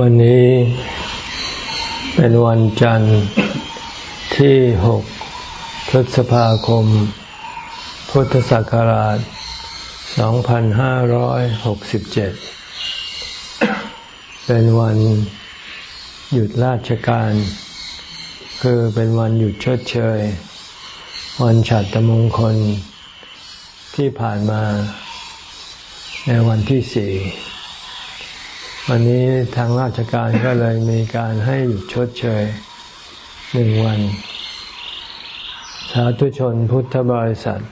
วันนี้เป็นวันจันทร์ที่หกพฤษภาคม พุทธศักราช 2567 เป็นวันหยุดราชการ คือเป็นวันหยุดชดเชย วันฉัตรมงคลที่ผ่านมาในวันที่สี่ วันนี้ทางราชการก็เลยมีการให้หยุดชดเชยหนึ่งวัน สาธุชนพุทธบริษัท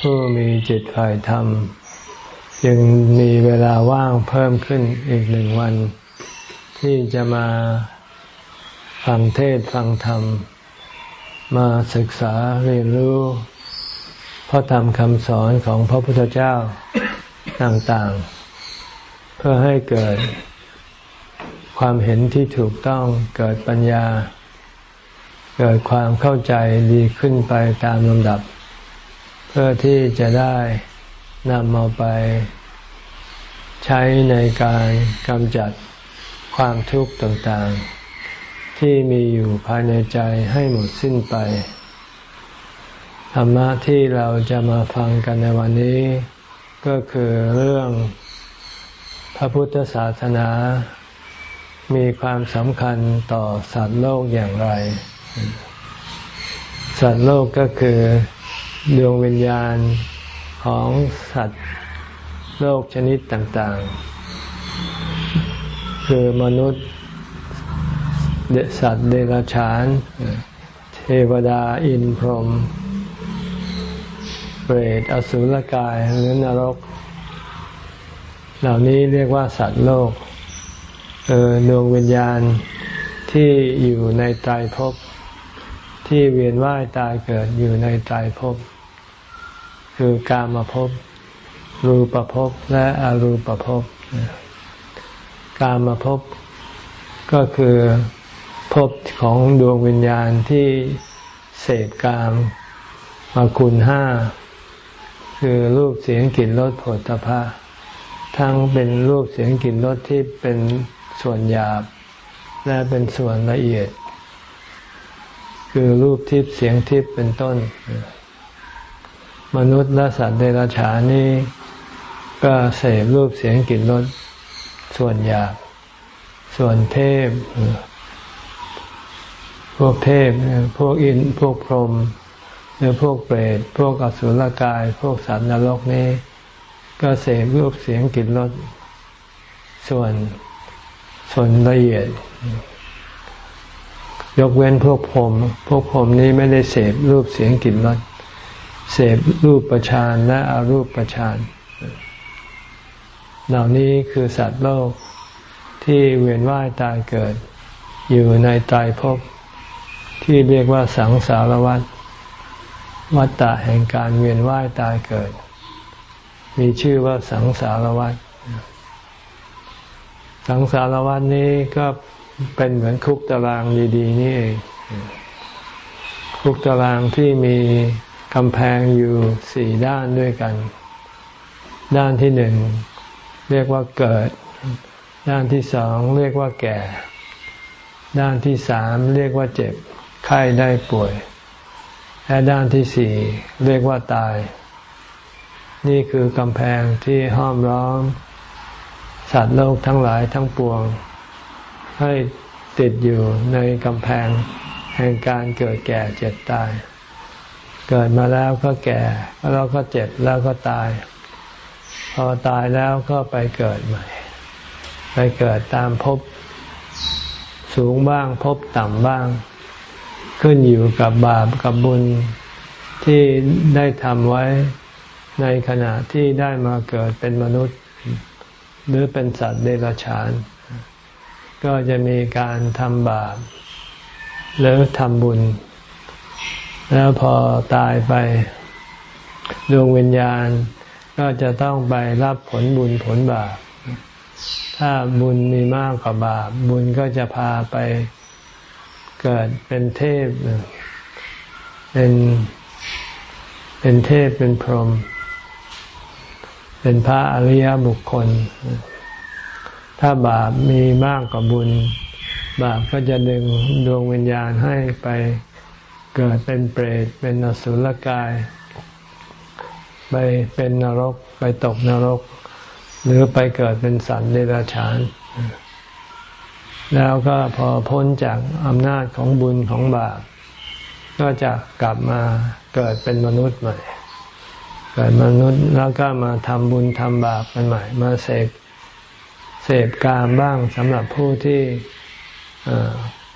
ผู้มีจิตฝ่ายธรรม ยังมีเวลาว่างเพิ่มขึ้นอีกหนึ่งวัน ที่จะมาฟังเทศฟังธรรม มาศึกษาเรียนรู้พระธรรมคำสอนของพระพุทธเจ้าต่างๆ พื่อให้เกิดความเห็นที่ถูกต้องเกิดปัญญา เกิดความเข้าใจดีขึ้นไปตามลำดับ เพื่อที่จะได้นำเอาไป ใช้ในการกำจัดความทุกข์ต่างๆ ที่มีอยู่ภายในใจให้หมดสิ้นไป ธรรมะที่เราจะมาฟังกันในวันนี้ ก็คือเรื่อง พระพุทธศาสนา มีความสำคัญต่อสัตว์โลกอย่างไร สัตว์โลกก็คือดวงวิญญาณของสัตว์โลกชนิดต่างๆ คือมนุษย์เดสัตว์เดรัจฉาน เทวดาอินพรหมเปรตอสุรกายหรือนรก เหล่านี้เรียกว่าสัตว์โลกเออดวงวิญญาณที่อยู่ในตายภพที่เวียนว่ายตายเกิดอยู่ในตายภพคือกามภพรูปภพและอรูปภพกามภพก็คือภพของดวงวิญญาณที่เสพกามมาคุณห้า คือรูปเสียงกลิ่นรสผลตภะ ทั้งเป็นรูปเสียงกลิ่นรสที่เป็นส่วนหยาบ และเป็นส่วนละเอียด คือรูปทิพย์เสียงทิพย์เป็นต้น มนุษย์และสัตว์เดรัจฉานนี้ก็เสพรูปเสียงกลิ่นรสส่วนหยาบ ส่วนเทพ พวกเทพ พวกอิน พวกพรหมหรือพวกเปรต พวกอสุรกาย พวกสัตว์นรกนี้ ก็เสพรูปเสียงกลิ่นรสส่วนส่วนละเอียด ยกเว้นพวกผม พวกผมนี้ไม่ได้เสพรูปเสียงกลิ่นรสเสพรูปประชานและอารูปประชานเหล่านี้คือสัตว์โลกที่เวียนว่ายตายเกิด อยู่ในตายภพที่เรียกว่าสังสารวัฏวัฏฏะแห่งการเวียนว่ายตายเกิด มีชื่อว่าสังสารวัฏสังสารวัฏนี้ก็เป็นเหมือนคุกตารางดี ๆ นี่เอง คุกตารางที่มีกำแพงอยู่สี่ด้านด้วยกัน ด้านที่หนึ่งเรียกว่าเกิด ด้านที่สองเรียกว่าแก่ ด้านที่สามเรียกว่าเจ็บไข้ได้ป่วย และด้านที่สี่เรียกว่าตาย นี่คือกำแพงที่ห้อมร้อม สัตว์โลกทั้งหลายทั้งปวง ให้ติดอยู่ในกำแพง แห่งการเกิดแก่เจ็บตาย เกิดมาแล้วก็แก่ แล้วก็เจ็บแล้วก็ตาย พอตายแล้วก็ไปเกิดใหม่ ไปเกิดตามภพสูงบ้างภพต่ำบ้าง ขึ้นอยู่กับบาปกับบุญที่ได้ทำไว้ ในขณะที่ได้มาเกิดเป็นมนุษย์ หรือเป็นสัตว์เดรัจฉาน ก็จะมีการทำบาปหรือทำบุญ แล้วพอตายไปดวงวิญญาณ ก็จะต้องไปรับผลบุญผลบาป ถ้าบุญมีมากกว่าบาป บุญก็จะพาไปเกิดเป็นเทพ เป็นเป็นเทพเป็นพรหม เป็นพระอริยบุคคล ถ้าบาปมีมากกว่าบุญ บาปก็จะดึงดวงวิญญาณให้ไปเกิดเป็นเปรต เป็นนสุลกาย ไปเป็นนรก ไปตกนรก หรือไปเกิดเป็นสัตว์เดรัจฉาน แล้วก็พอพ้นจากอำนาจของบุญของบาป ก็จะกลับมาเกิดเป็นมนุษย์ใหม่ เกิดมนุษย์แล้วก็มาทำบุญทำบาปกันใหม่ มาเสพเสพกามบ้างสำหรับผู้ที่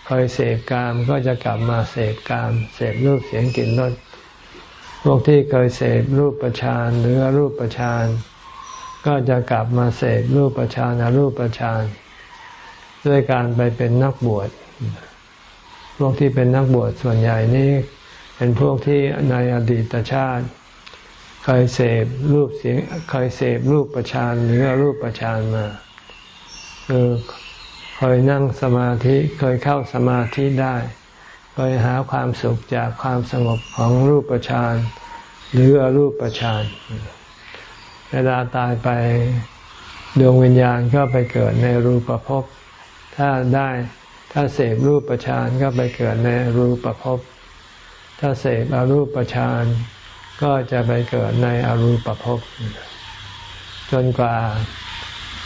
เคยเสพกามก็จะกลับมาเสพกาม เสพรูปเสียงกลิ่นรสพวกที่เคยเสพรูปประชานหรือรูปประชานก็จะกลับมาเสพรูปประชานอรูปประชานด้วยการไปเป็นนักบวชพวกที่เป็นนักบวชส่วนใหญ่นี้ เป็นพวกที่ในอดีตชาติ ยเสพรูปเสียงเคยเสพรูปประชานหรือรูปประชานมาคือเคยนั่งสมาธิเคยเข้าสมาธิได้เคยหาความสุขจากความสงบของรูปฌานหรืออรูปฌานเวลาตายไปดวงวิญญาณก็ไปเกิดในรูปภพถ้าได้ถ้าเสพรูปฌานก็ไปเกิดในรูปภพถ้าเสพอรูปฌาน ก็จะไปเกิดในอรูปภพจนกว่า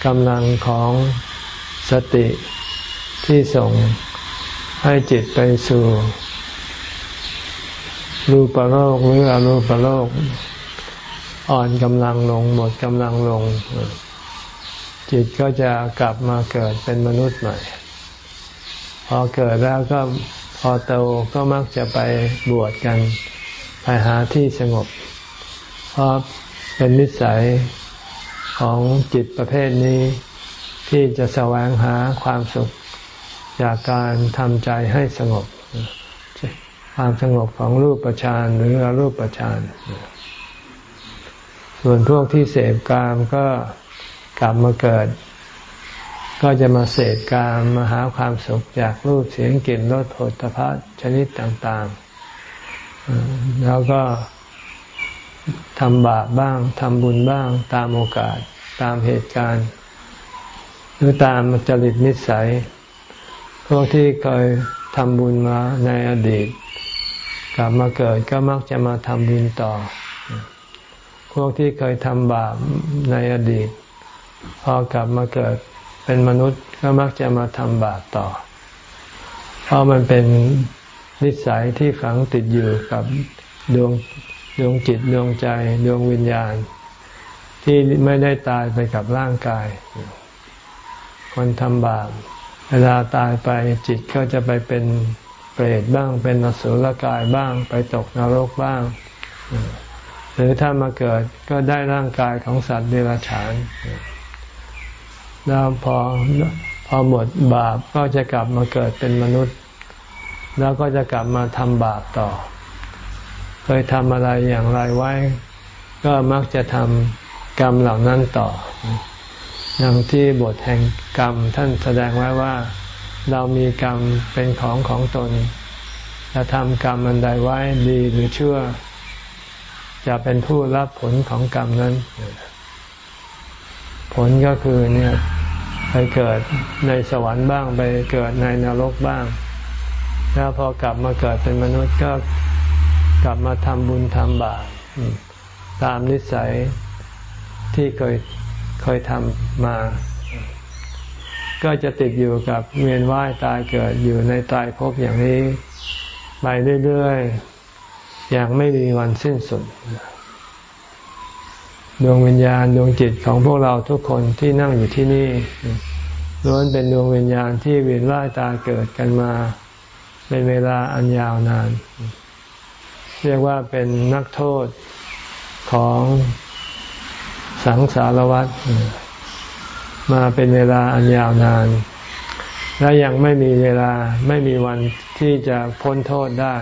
กำลังของสติที่ส่งให้จิตไปสู่รูปโลกหรืออรูปโลก อ่อนกำลังลงหมดกำลังลง จิตก็จะกลับมาเกิดเป็นมนุษย์ใหม่ พอเกิดแล้วก็พอโตก็มักจะไปบวชกัน ไปหาที่สงบ เพราะเป็นนิสัยของจิตประเภทนี้ ที่จะแสวงหาความสุข จากการทำใจให้สงบ ความสงบของรูปฌานหรืออรูปฌานส่วนพวกที่เสพกามก็กลับมาเกิด ก็จะมาเสพกามมาหาความสุขจากรูปเสียงกลิ่นรสผลพระชนิดต่างๆ แล้วก็ทำบาปบ้างทำบุญบ้าง ตามโอกาสตามเหตุการณ์ หรือตามจริตนิสัย พวกที่เคยทำบุญมาในอดีต กลับมาเกิดก็มักจะมาทำบุญต่อ พวกที่เคยทำบาปในอดีต พอกลับมาเกิดเป็นมนุษย์ก็มักจะมาทำบาปต่อ เพราะมันเป็น นิสัยที่ฝังติดอยู่กับดวงดวงจิตดวงใจดวงวิญญาณ ที่ไม่ได้ตายไปกับร่างกาย คนทำบาปเวลาตายไปจิตก็จะไปเป็นเปรตบ้าง เป็นนสุลกายบ้าง ไปตกนรกบ้าง หรือถ้ามาเกิดก็ได้ร่างกายของสัตว์เดรัจฉานแล้วพอพอหมดบาปก็จะกลับมาเกิดเป็นมนุษย์ แล้วก็จะกลับมาทำบาปต่อ เคยทำอะไรอย่างไรไว้ ก็มักจะทำกรรมเหล่านั้นต่ออย่างที่บทแห่งกรรมท่านแสดงไว้ว่า เรามีกรรมเป็นของของตนจะทำกรรมอันใดไว้ดีหรือชั่ว จะเป็นผู้รับผลของกรรมนั้น ผลก็คือเนี่ยไปเกิดในสวรรค์บ้าง ไปเกิดในนรกบ้าง แล้วพอกลับมาเกิดเป็นมนุษย์ก็กลับมาทำบุญทำบาปตามนิสัยที่เคยเคยทำมา ก็จะติดอยู่กับเวียนว่ายตายเกิดอยู่ในตายภพอย่างนี้ไปเรื่อยๆ อย่างไม่มีวันสิ้นสุด ดวงวิญญาณดวงจิตของพวกเราทุกคนที่นั่งอยู่ที่นี่ล้วนเป็นดวงวิญญาณที่เวียนว่ายตายเกิดกันมา เป็นเวลาอันยาวนาน เรียกว่าเป็นนักโทษของสังสารวัฏมาเป็นเวลาอันยาวนาน และยังไม่มีเวลาไม่มีวันที่จะพ้นโทษได้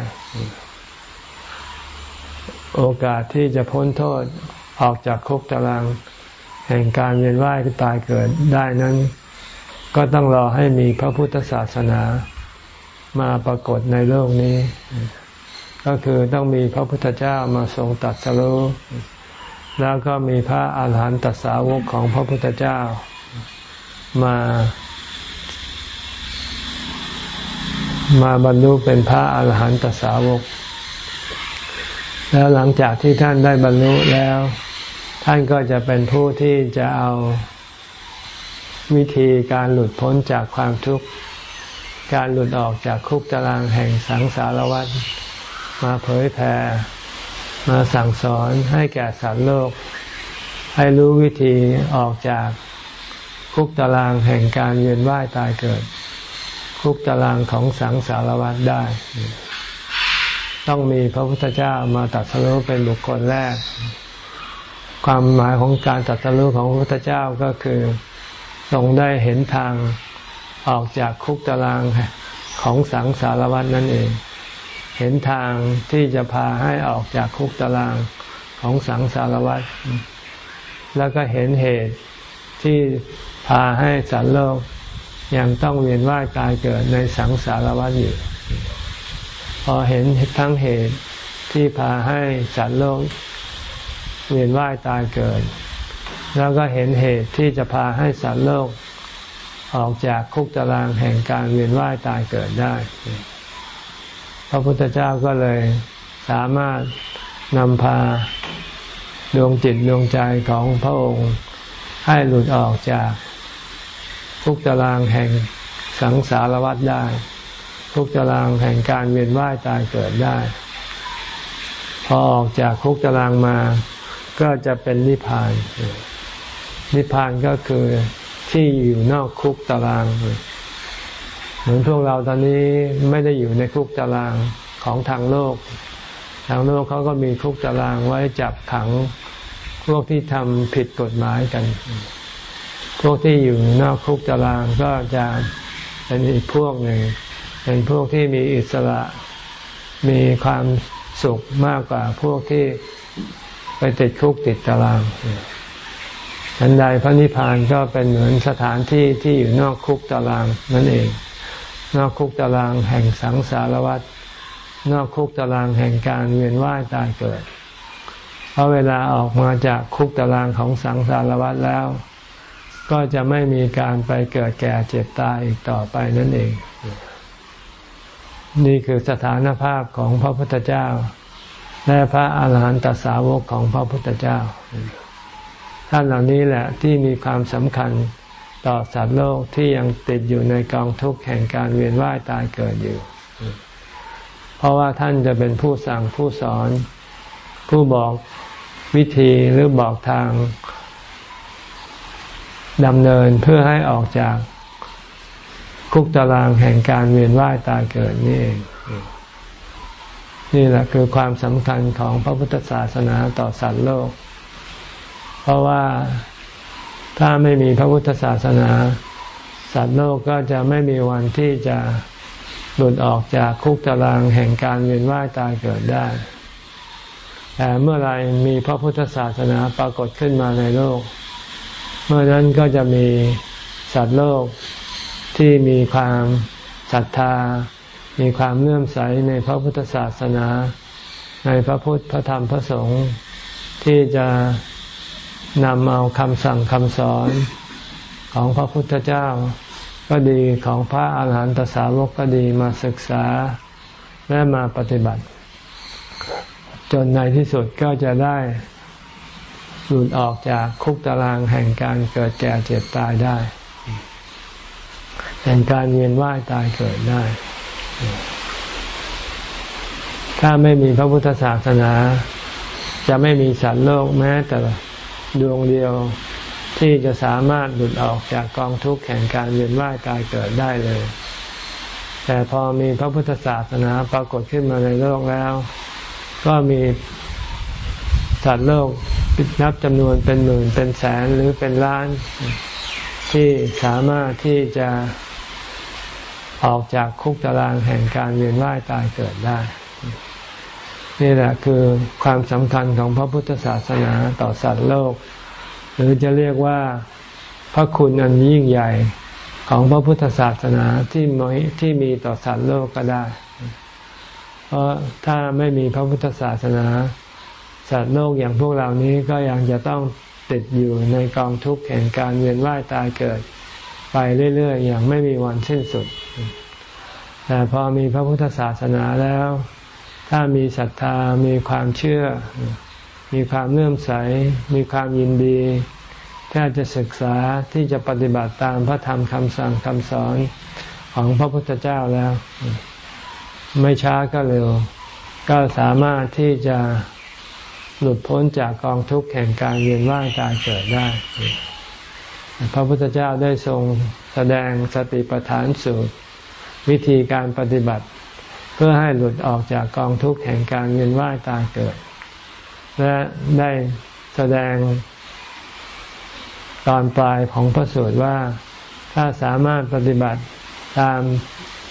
โอกาสที่จะพ้นโทษออกจากคุกตาราง แห่งการเวียนว่ายตายเกิดได้นั้น ก็ต้องรอให้มีพระพุทธศาสนา มาปรากฏในโลกนี้ ก็คือต้องมีพระพุทธเจ้ามาทรงตัดสรู้แล้วก็มีพระอาหารหันตสาวกของพระพุทธเจ้ามามาบรรลุเป็นพระอาหารหันตสาวก แล้วหลังจากที่ท่านได้บรรลุแล้ว ท่านก็จะเป็นผู้ที่จะเอาวิธีการหลุดพ้นจากความทุกข์ การหลุดออกจากคุกตารางแห่งสังสารวัฏมาเผยแผ่มาสั่งสอนให้แก่สัตว์โลก ให้รู้วิธีออกจากคุกตารางแห่งการเวียนว่ายตายเกิด คุกตารางของสังสารวัฏได้ ต้องมีพระพุทธเจ้ามาตัดสรุปเป็นบุคคลแรก ความหมายของการตัดสรุปของพระพุทธเจ้าก็คือทรงได้เห็นทาง ออกจากคุกตารางของสังสารวัฏนั่นเอง เห็นทางที่จะพาให้ออกจากคุกตารางของสังสารวัฏแล้วก็เห็นเหตุที่พาให้สัตว์โลก ยังต้องเวียนว่ายตายเกิดในสังสารวัฏอยู่ พอเห็นทั้งเหตุที่พาให้สัตว์โลก เวียนว่ายตายเกิด แล้วก็เห็นเหตุที่จะพาให้สัตว์โลก ออกจากคุกตารางแห่งการเวียนว่ายตายเกิดได้ พระพุทธเจ้าก็เลยสามารถนำพาดวงจิตดวงใจของพระองค์ให้หลุดออกจากคุกตารางแห่งสังสารวัฏได้คุกตารางแห่งการเวียนว่ายตายเกิดได้ พอออกจากคุกตารางมาก็จะเป็นนิพพาน นิพพานก็คือ ที่อยู่นอกคุกตาราง เหมือนพวกเราตอนนี้ไม่ได้อยู่ในคุกตารางของทางโลก ทางโลกเขาก็มีคุกตารางไว้จับขังพวกที่ทำผิดกฎหมายกัน พวกที่อยู่นอกคุกตารางก็จะเป็นอีกพวกหนึ่ง เป็นพวกที่มีอิสระ มีความสุขมากกว่าพวกที่ไปติดคุกติดตาราง ฉันใดพระนิพพานก็เป็นเหมือนสถานที่ที่อยู่นอกคุกตารางนั่นเอง นอกคุกตารางแห่งสังสารวัฏนอกคุกตารางแห่งการเวียนว่ายตายเกิดเพราะเวลาออกมาจากคุกตารางของสังสารวัฏแล้ว ก็จะไม่มีการไปเกิดแก่เจ็บตายอีกต่อไปนั่นเอง นี่คือสถานภาพของพระพุทธเจ้า และพระอาหารหันตสาวกของพระพุทธเจ้า ท่านเหล่านี้แหละที่มีความสำคัญต่อสัตว์โลกที่ยังติดอยู่ในกองทุกข์แห่งการเวียนว่ายตายเกิดอยู่ เพราะว่าท่านจะเป็นผู้สั่งผู้สอน ผู้บอกวิธีหรือบอกทางดำเนินเพื่อให้ออกจากคุกตารางแห่งการเวียนว่ายตายเกิดนี่เองนี่แหละคือความสำคัญของพระพุทธศาสนาต่อสัตว์โลก เพราะว่าถ้าไม่มีพระพุทธศาสนา สัตว์โลกก็จะไม่มีวันที่จะหลุดออกจากคุกตารางแห่งการเวียนว่ายตายเกิดได้ แต่เมื่อไรมีพระพุทธศาสนาปรากฏขึ้นมาในโลก เมื่อนั้นก็จะมีสัตว์โลกที่มีความศรัทธา มีความเลื่อมใสในพระพุทธศาสนา ในพระพุทธพระธรรมพระสงฆ์ที่จะ นำเอาคำสั่งคำสอนของพระพุทธเจ้า ก็ดีของพระอาหารหันตสาวกก็ดีมาศึกษาและมาปฏิบัติ จนในที่สุดก็จะได้หลุดออกจากคุกตารางแห่งการเกิดแก่เจ็บตายได้ แห่งการเวียนว่ายตายเกิดได้ ถ้าไม่มีพระพุทธศาสนา จะไม่มีสัตว์โลกแม้แต่ ดวงเดียวที่จะสามารถหลุดออกจากกองทุกข์แห่งการเวียนว่ายตายเกิดได้เลย แต่พอมีพระพุทธศาสนาปรากฏขึ้นมาในโลกแล้ว ก็มีสัตว์โลกนับจำนวนเป็นหมื่นเป็นแสนหรือเป็นล้าน ที่สามารถที่จะออกจากคุกตารางแห่งการเวียนว่ายตายเกิดได้ นี่แหละคือความสำคัญของพระพุทธศาสนาต่อสัตว์โลก หรือจะเรียกว่าพระคุณอันยิ่งใหญ่ของพระพุทธศาสนาที่มีที่มีต่อสัตว์โลกก็ได้ เพราะถ้าไม่มีพระพุทธศาสนา สัตว์โลกอย่างพวกเรานี้ก็ยังจะต้องติดอยู่ในกองทุกข์แห่งการเวียนว่ายตายเกิด ไปเรื่อยๆอย่างไม่มีวันสิ้นสุด แต่พอมีพระพุทธศาสนาแล้ว ถ้ามีศรัทธามีความเชื่อ มีความเลื่อมใส มีความยินดีถ้าจะศึกษาที่จะปฏิบัติตามพระธรรมคำสั่งคำสอนของพระพุทธเจ้าแล้ว ไม่ช้าก็เร็ว ก็สามารถที่จะหลุดพ้นจากกองทุกข์แห่งการเวียนว่ายตายเกิดได้ พระพุทธเจ้าได้ทรงแสดงสติปัฏฐานสูตร วิธีการปฏิบัติ เพื่อให้หลุดออกจากกองทุกข์แห่งการเวียนว่ายตายเกิด และได้แสดงตอนปลายของพระสูตรว่าถ้าสามารถปฏิบัติตาม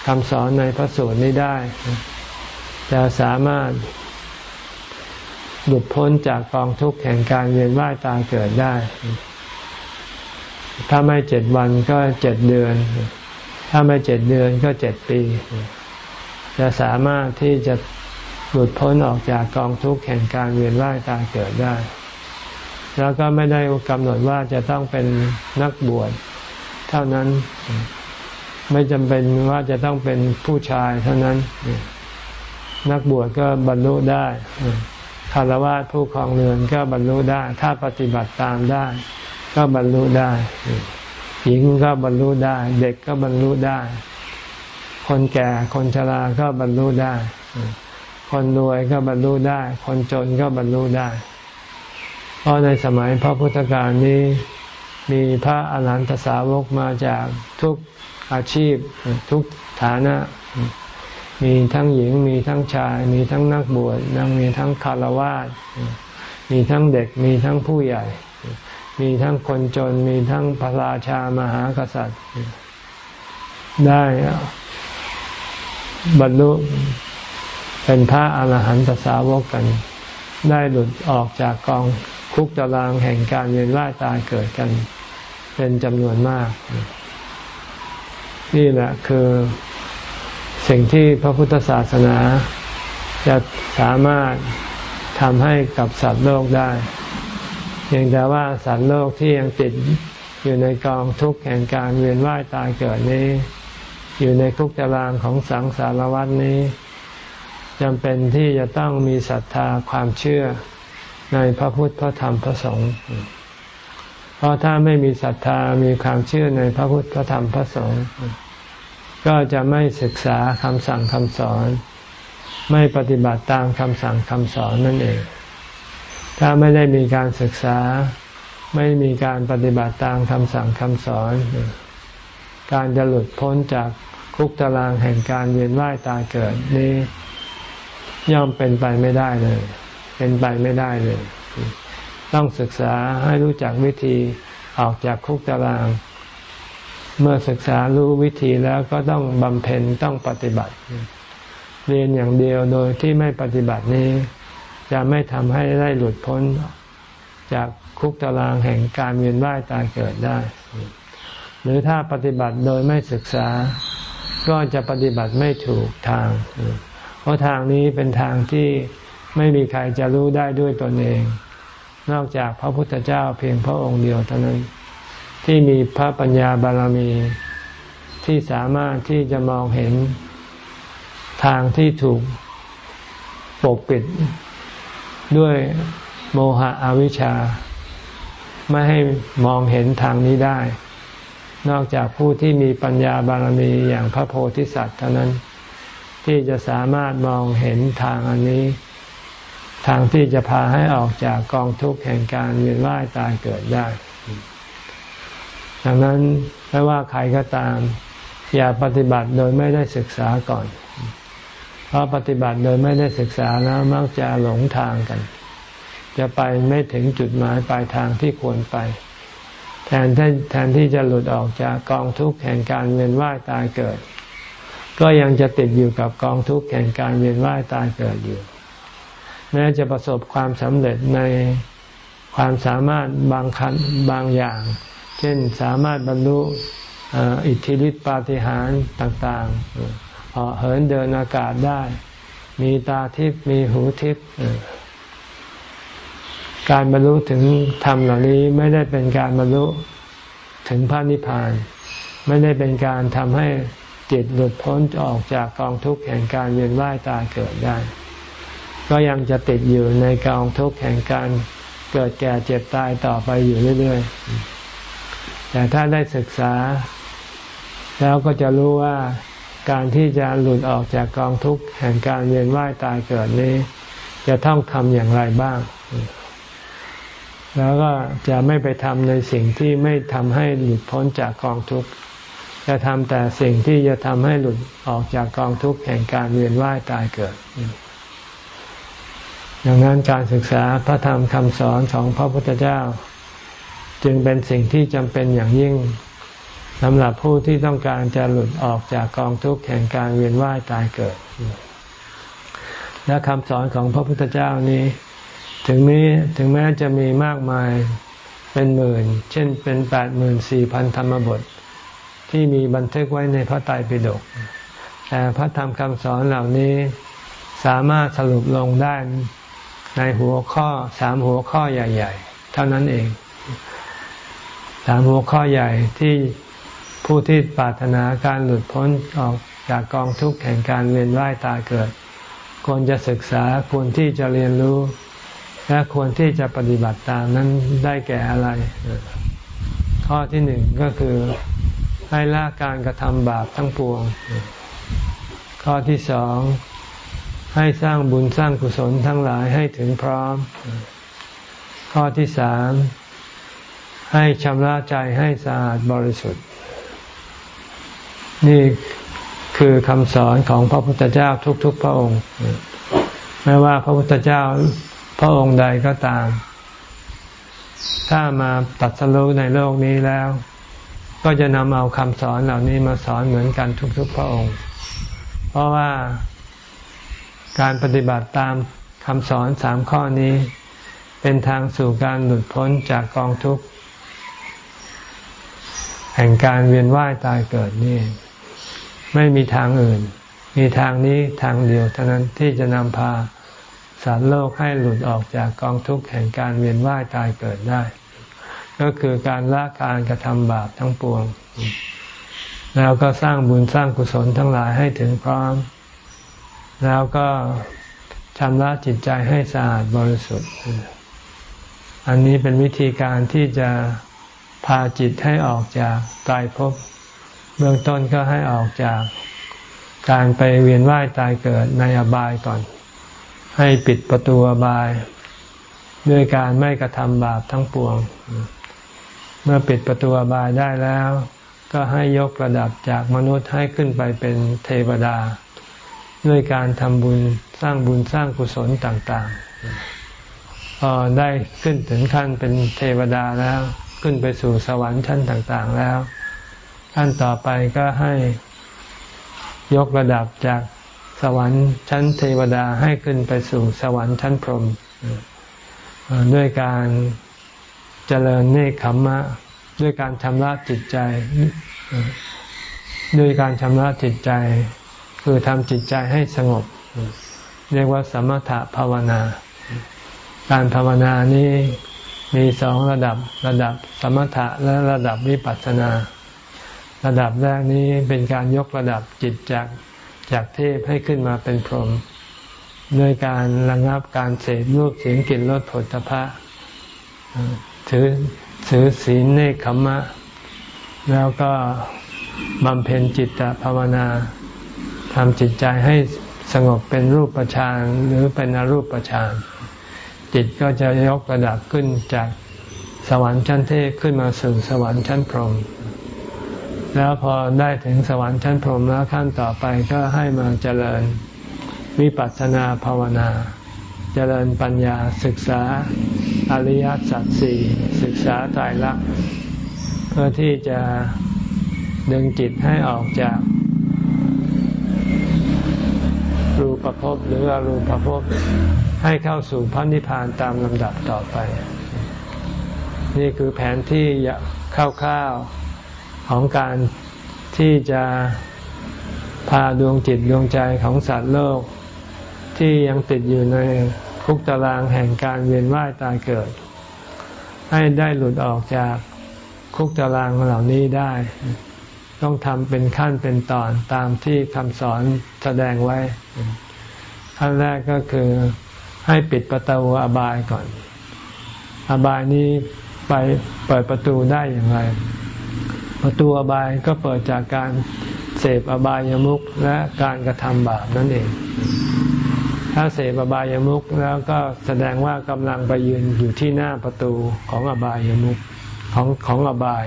คำสอนในพระสูตรนี้ได้ จะสามารถหลุดพ้นจากกองทุกข์แห่งการเวียนว่ายตายเกิดได้ ถ้าไม่เจ็ดวันก็เจ็ดเดือน ถ้าไม่เจ็ดเดือนก็เจ็ดปี จะสามารถที่จะหลุดพ้นออกจากกองทุกข์แห่งการเวียนว่ายตายเกิดได้ แล้วก็ไม่ได้กำหนดว่าจะต้องเป็นนักบวชเท่านั้นไม่จำเป็นว่าจะต้องเป็นผู้ชายเท่านั้น นักบวชก็บรรลุได้คารวะผู้ครองเรือนก็บรรลุได้ ถ้าปฏิบัติตามได้ ก็บรรลุได้ หญิงก็บรรลุได้ เด็กก็บรรลุได้ คนแก่คนชราก็บรรลุได้ คนรวยก็บรรลุได้ คนจนก็บรรลุได้ เพราะในสมัยพระพุทธการนี้มีพระอรหันตสาวกมาจากทุกอาชีพทุกฐานะ มีทั้งหญิงมีทั้งชาย มีทั้งนักบวชนังมีทั้งคารวะมีทั้งเด็กมีทั้งผู้ใหญ่ มีทั้งคนจนมีทั้งพระราชามหากษัตริย์ ได้ บรรลุเป็นพระอรหันตสาวกกัน ได้หลุดออกจากกองคุกตารางแห่งการเวียนว่ายตายเกิดกัน เป็นจำนวนมาก นี่แหละคือสิ่งที่พระพุทธศาสนา จะสามารถทำให้กับสัตว์โลกได้เพียงแต่ว่าสัตว์โลกที่ยังติดอยู่ในกองทุกข์แห่งการเวียนว่ายตายเกิดนี้ อยู่ในคุกตารางของสังสารวัฏนี้จำเป็นที่จะต้องมีศรัทธาความเชื่อในพระพุทธพระธรรมพระสงฆ์เพราะถ้าไม่มีศรัทธามีความเชื่อในพระพุทธพระธรรมพระสงฆ์ก็จะไม่ศึกษาคำสั่งคำสอน ไม่ปฏิบัติตามคำสั่งคำสอนนั่นเอง ถ้าไม่ได้มีการศึกษา ไม่มีการปฏิบัติตามคำสั่งคำสอน การจะหลุดพ้นจาก คุกตารางแห่งการเวียนว่ายตายเกิดนี้ย่อมเป็นไปไม่ได้เลย เป็นไปไม่ได้เลย ต้องศึกษาให้รู้จักวิธีออกจากคุกตาราง เมื่อศึกษารู้วิธีแล้วก็ต้องบำเพ็ญต้องปฏิบัติ เรียนอย่างเดียวโดยที่ไม่ปฏิบัตินี้ จะไม่ทำให้ได้หลุดพ้นจากคุกตารางแห่งการเวียนว่ายตายเกิดได้ หรือถ้าปฏิบัติโดยไม่ศึกษา ก็จะปฏิบัติไม่ถูกทาง เพราะทางนี้เป็นทางที่ไม่มีใครจะรู้ได้ด้วยตนเอง นอกจากพระพุทธเจ้าเพียงพระองค์เดียวเท่านั้น ที่มีพระปัญญาบารมีที่สามารถที่จะมองเห็นทางที่ถูกปกปิดด้วยโมหะอวิชชา ไม่ให้มองเห็นทางนี้ได้ นอกจากผู้ที่มีปัญญาบารมีอย่างพระโพธิสัตว์เท่านั้น ที่จะสามารถมองเห็นทางอันนี้ ทางที่จะพาให้ออกจากกองทุกข์แห่งการเวียนว่ายตายเกิดได้ ดังนั้นไม่ว่าใครก็ตาม อย่าปฏิบัติโดยไม่ได้ศึกษาก่อน เพราะปฏิบัติโดยไม่ได้ศึกษาแล้วมักจะหลงทางกัน จะไปไม่ถึงจุดหมายปลายทางที่ควรไป ทนที่แทนที่จะหลุดออกจากกองทุกข์แห่งการเวียนว่ายตายเกิด ก็ยังจะติดอยู่กับกองทุกข์แห่งการเวียนว่ายตายเกิดอยู่ แม้จะประสบความสำเร็จในความสามารถบางคันบางอย่าง เช่นสามารถบรรลุอิทธิฤทธิปาฏิหาริย์ต่างๆเหาะเหินเดินอากาศได้ มีตาทิพย์มีหูทิพย์ การบรรลุถึงธรรมเหล่านี้ไม่ได้เป็นการบรรลุถึงพระนิพพาน ไม่ได้เป็นการทำให้จิตหลุดพ้นออกจากกองทุกข์แห่งการเวียนว่ายตายเกิดได้ ก็ยังจะติดอยู่ในกองทุกข์แห่งการเกิดแก่เจ็บตายต่อไปอยู่เรื่อยๆ แต่ถ้าได้ศึกษา แล้วก็จะรู้ว่าการที่จะหลุดออกจากกองทุกข์แห่งการเวียนว่ายตายเกิดนี้ จะต้องทำอย่างไรบ้าง แล้วก็จะไม่ไปทำในสิ่งที่ไม่ทำให้หลุดพ้นจากกองทุกข์จะทำแต่สิ่งที่จะทำให้หลุดออกจากกองทุกข์แห่งการเวียนว่ายตายเกิด ดังนั้นการศึกษาพระธรรมคำสอนของพระพุทธเจ้า จึงเป็นสิ่งที่จำเป็นอย่างยิ่งสำหรับผู้ที่ต้องการจะหลุดออกจากกองทุกข์แห่งการเวียนว่ายตายเกิด และคำสอนของพระพุทธเจ้านี้ ถึงนี้ถึงแม้จะมีมากมายเป็นหมื่น เช่นเป็นแปดหมื่นสี่พันธรรมบท ที่มีบันทึกไว้ในพระไตรปิฎกแต่พระธรรมคำสอนเหล่านี้สามารถสรุปลงได้ในหัวข้อสามหัวข้อใหญ่ ๆ เท่านั้นเองสามหัวข้อใหญ่ที่ผู้ที่ปรารถนาการหลุดพ้นออกจากกองทุกข์แห่งการเวียนว่ายตายเกิด ควรจะศึกษาควรที่จะเรียนรู้ และควรที่จะปฏิบัติตามนั้นได้แก่อะไร ข้อที่หนึ่งก็คือให้ละการกระทำบาปทั้งปวง ข้อที่สองให้สร้างบุญสร้างกุศลทั้งหลายให้ถึงพร้อม ข้อที่สามให้ชำระใจให้สะอาดบริสุทธิ์ นี่คือคำสอนของพระพุทธเจ้าทุกๆพระองค์ ไม่ว่าพระพุทธเจ้า พระองค์ใดก็ตาม ถ้ามาตัดสรุในโลกนี้แล้ว ก็จะนำเอาคำสอนเหล่านี้มาสอนเหมือนกันทุกๆพระองค์ เพราะว่าการปฏิบัติตามคำสอนสามข้อนี้ เป็นทางสู่การหลุดพ้นจากกองทุกข์ แห่งการเวียนว่ายตายเกิดนี่ ไม่มีทางอื่น มีทางนี้ทางเดียวเท่านั้นที่จะนำพา สารโลกให้หลุดออกจากกองทุกข์แห่งการเวียนว่ายตายเกิดได้ ก็คือการละการกระทำบาปทั้งปวง แล้วก็สร้างบุญสร้างกุศลทั้งหลายให้ถึงพร้อม แล้วก็ชำระจิตใจให้สะอาดบริสุทธิ์ อันนี้เป็นวิธีการที่จะพาจิตให้ออกจากตายภพเบื้องต้นก็ให้ออกจากการไปเวียนว่ายตายเกิดในอบายก่อน ให้ปิดประตูบาย ด้วยการไม่กระทำบาปทั้งปวง เมื่อปิดประตูบายได้แล้ว ก็ให้ยกระดับจากมนุษย์ให้ขึ้นไปเป็นเทวดา ด้วยการทำบุญสร้างบุญสร้างกุศลต่างๆ พอได้ขึ้นถึงขั้นเป็นเทวดาแล้ว ขึ้นไปสู่สวรรค์ชั้นต่างๆแล้วขั้นต่อไปก็ให้ยกระดับจาก สวรรค์ชั้นเทวดาให้ขึ้นไปสู่สวรรค์ชั้นพรหมด้วยการเจริญเนคขมมะ ด้วยการชำระจิตใจ ด้วยการชำระจิตใจ คือทำจิตใจให้สงบ เรียกว่าสมถะภาวนา การภาวนานี้มีสองระดับระดับสมถะและระดับวิปัสสนา ระดับแรกนี้เป็นการยกระดับจิตจาก จากเทพให้ขึ้นมาเป็นพรหมด้วยการระงับการเสพรูปเสียงกลิ่นรสผลตภะถือถือศีลเนคขมมะ แล้วก็บำเพ็ญจิตตภาวนาทำจิตใจให้สงบเป็นรูปฌานหรือเป็นอรูปฌานจิตก็จะยกระดับขึ้นจากสวรรค์ชั้นเทพขึ้นมาสู่สวรรค์ชั้นพรหม แล้วพอได้ถึงสวรรค์ชั้นพรหมแล้วขั้นต่อไปก็ให้มาเจริญวิปัสสนาภาวนา เจริญปัญญาศึกษาอริยสัจสี่ศึกษาตายรักเพื่อที่จะดึงจิตให้ออกจาก รูปภพหรืออรูปภพให้เข้าสู่พระนิพพานตามลำดับต่อไป นี่คือแผนที่คร่าวๆ ของการที่จะพาดวงจิตดวงใจของสัตว์โลก ที่ยังติดอยู่ในคุกตารางแห่งการเวียนว่ายตายเกิด ให้ได้หลุดออกจากคุกตารางเหล่านี้ได้ ต้องทำเป็นขั้นเป็นตอนตามที่คำสอนแสดงไว้ ขั้นแรกก็คือให้ปิดประตูอบายก่อน อบายนี้ไปเปิดประตูได้อย่างไร ประตูอบายก็เปิดจากการเสพอบายามุขและการกระทำบาปนั่นเอง ถ้าเสพอบายามุขแล้วก็แสดงว่ากำลังไปยืนอยู่ที่หน้าประตูของอบายามุขของของอบาย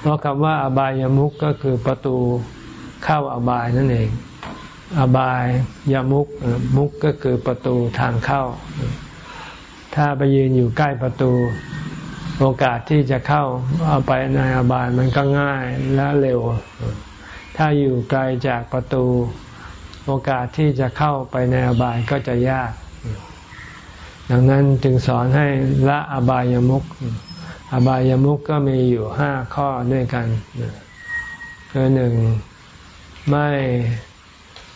เพราะคำว่าอบายามุขก็คือประตูเข้าอบายนั่นเอง อบายยามุขมุขก็คือประตูทางเข้า ถ้าไปยืนอยู่ใกล้ประตู โอกาสที่จะเข้าเอาไปในอบายมันก็ง่ายและเร็ว ถ้าอยู่ไกลจากประตู โอกาสที่จะเข้าไปในอบายก็จะยาก ดังนั้นจึงสอนให้ละอบายามุขอบายามุขก็มีอยู่ห้าข้อด้วยกันคือหนึ่งไม่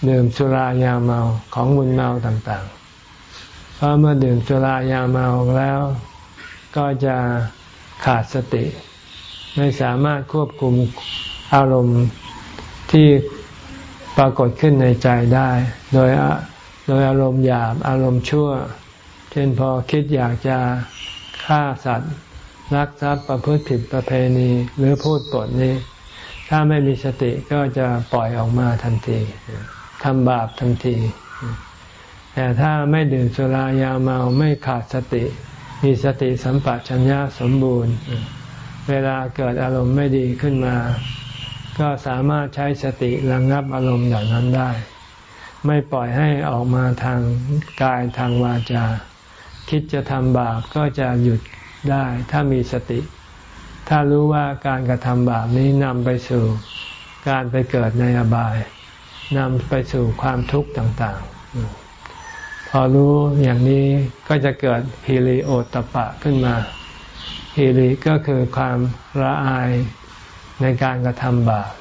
ดื่มสุรายาเมาของมึนเมาต่างๆ เพราะเมื่อดื่มสุรายาเมาแล้ว ก็จะขาดสติ ไม่สามารถควบคุมอารมณ์ที่ปรากฏขึ้นในใจได้ โดยโดยอารมณ์หยาบอารมณ์ชั่ว เช่นพอคิดอยากจะฆ่าสัตว์รักทรัพย์ประพฤติผิดประเพณีหรือพูดปดนี้ ถ้าไม่มีสติก็จะปล่อยออกมาทันทีทำบาปทันที แต่ถ้าไม่ดื่มสุรายาเมาไม่ขาดสติ มีสติสัมปชัญญะสมบูรณ์ เวลาเกิดอารมณ์ไม่ดีขึ้นมา ก็สามารถใช้สติระงงับอารมณ์อย่างนั้นได้ ไม่ปล่อยให้ออกมาทางกายทางวาจา คิดจะทำบาปก็จะหยุดได้ถ้ามีสติ ถ้ารู้ว่าการกระทำบาปนี้นำไปสู่การไปเกิดในอบายนำไปสู่ความทุกข์ต่าง ๆ พอรู้อย่างนี้ก็จะเกิดฮิริโอตปะขึ้นมาฮิริก็คือความละอายในการกระทำบาป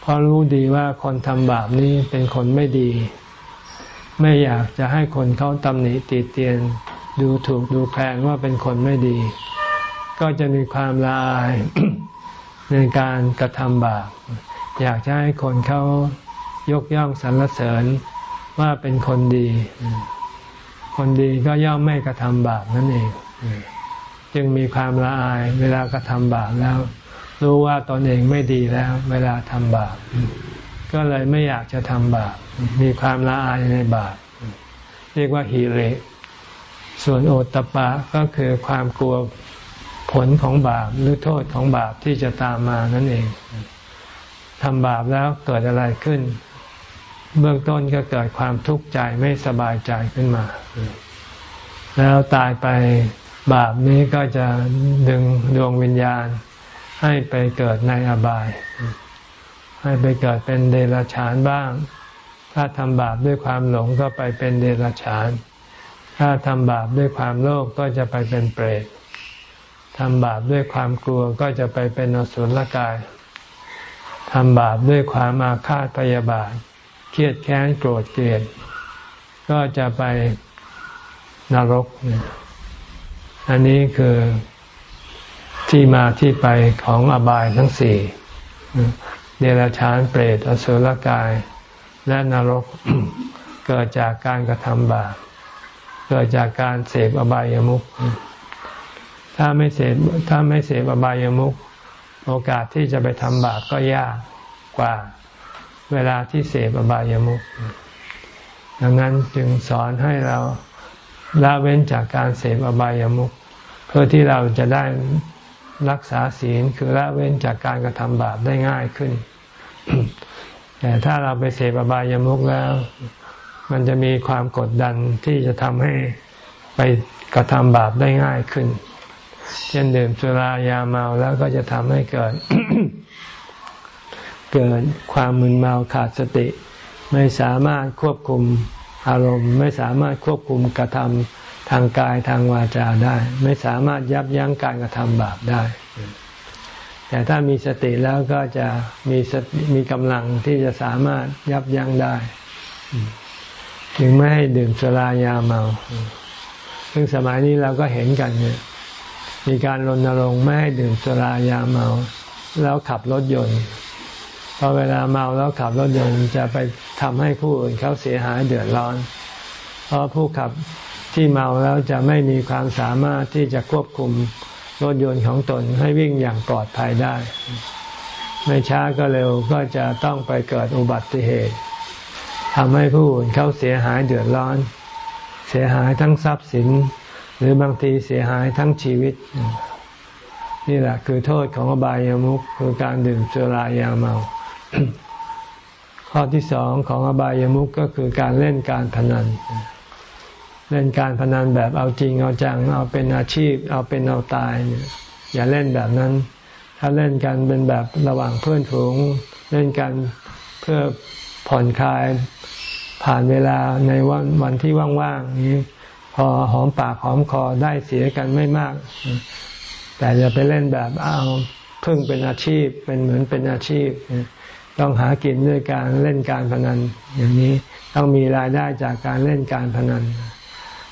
เพราะรู้ดีว่าคนทำบาปนี้เป็นคนไม่ดี ไม่อยากจะให้คนเขาตำหนิติเตียน ดูถูกดูแพงว่าเป็นคนไม่ดี ก็จะมีความละอายในการกระทำบาปอยากจะให้คนเขายกย่องสรรเสริญ ว่าเป็นคนดี คนดีก็ย่อมไม่กระทำบาปนั่นเอง จึงมีความละอายเวลากระทำบาปแล้ว รู้ว่าตนเองไม่ดีแล้ว เวลาทำบาป ก็เลยไม่อยากจะทำบาป มีความละอายในบาป เรียกว่าฮีเรส่วนโอตตปะก็คือความกลัวผลของบาปหรือโทษของบาปที่จะตามมานั่นเองทำบาปแล้วเกิดอะไรขึ้น เบื้องต้นก็เกิดความทุกข์ใจไม่สบายใจขึ้นมา แล้วตายไปบาปนี้ก็จะดึงดวงวิญญาณ ให้ไปเกิดในอบาย ให้ไปเกิดเป็นเดรัจฉานบ้าง ถ้าทำบาปด้วยความหลงก็ไปเป็นเดรัจฉาน ถ้าทำบาปด้วยความโลภกก็จะไปเป็นเปรตทำบาปด้วยความกลัวก็จะไปเป็นอสุรกายทำบาปด้วยความอาฆาตพยาบาท เครียดแค้นโกรธเกลียด ก็จะไปนรก อันนี้คือที่มาที่ไปของอบายทั้งสี่เดรัจฉานเปรตอสุรกาย และนรกเกิดจากการกระทำบาปเกิดจากการเสพอบายามุขถ้าไม่เสพถ้าไม่เสพอบายามุขโอกาสที่จะไปทำบาปก็ยากกว่า เวลาที่เสพอบายามุขดังนั้นจึงสอนให้เราละเว้นจากการเสพอบายามุขเพื่อที่เราจะได้รักษาศีลคือละเว้นจากการกระทำบาปได้ง่ายขึ้น แต่ถ้าเราไปเสพอบายามุขแล้ว มันจะมีความกดดันที่จะทำให้ไปกระทำบาปได้ง่ายขึ้น เช่นดื่มสุรายาเมาแล้วก็จะทำให้เกิด เกิดความมึนเมาขาดสติ ไม่สามารถควบคุมอารมณ์ ไม่สามารถควบคุมกระทำทางกายทางวาจาได้ ไม่สามารถยับยั้งการกระทำบาปได้ แต่ถ้ามีสติแล้วก็จะมีมีกำลังที่จะสามารถยับยั้งได้ถึงไม่ให้ดื่มสุรายาเมา ซึ่งสมัยนี้เราก็เห็นกันเนี่ย มีการรณรงค์ไม่ให้ดื่มสุรายาเมา แล้วขับรถยนต์ พอเวลาเมาแล้วขับรถยนต์จะไปทำให้ผู้อื่นเขาเสียหายเดือดร้อน เพราะผู้ขับที่เมาแล้วจะไม่มีความสามารถที่จะควบคุมรถยนต์ของตนให้วิ่งอย่างปลอดภัยได้ ไม่ช้าก็เร็วก็จะต้องไปเกิดอุบัติเหตุทำให้ผู้อื่นเขาเสียหายเดือดร้อน เสียหายทั้งทรัพย์สิน หรือบางทีเสียหายทั้งชีวิต นี่แหละคือโทษของอบายามุขคือการดื่มสุรายาเมา ข้อที่สองของอบายามุขก็คือการเล่นการพนัน เล่นการพนันแบบเอาจริงเอาจัง เอาเป็นอาชีพ เอาเป็นเอาตายอย่าเล่นแบบนั้น ถ้าเล่นกันเป็นแบบระหว่างเพื่อนฝูง เล่นกันเพื่อผ่อนคลายผ่านเวลาในวันวันที่ว่างๆนี้พอหอมปากหอมคอได้เสียกันไม่มาก แต่อย่าไปเล่นแบบเอาพึ่งเป็นอาชีพเป็นเหมือนเป็นอาชีพ ต้องหากินด้วยการเล่นการพนัน อย่างนี้ต้องมีรายได้จากการเล่นการพนัน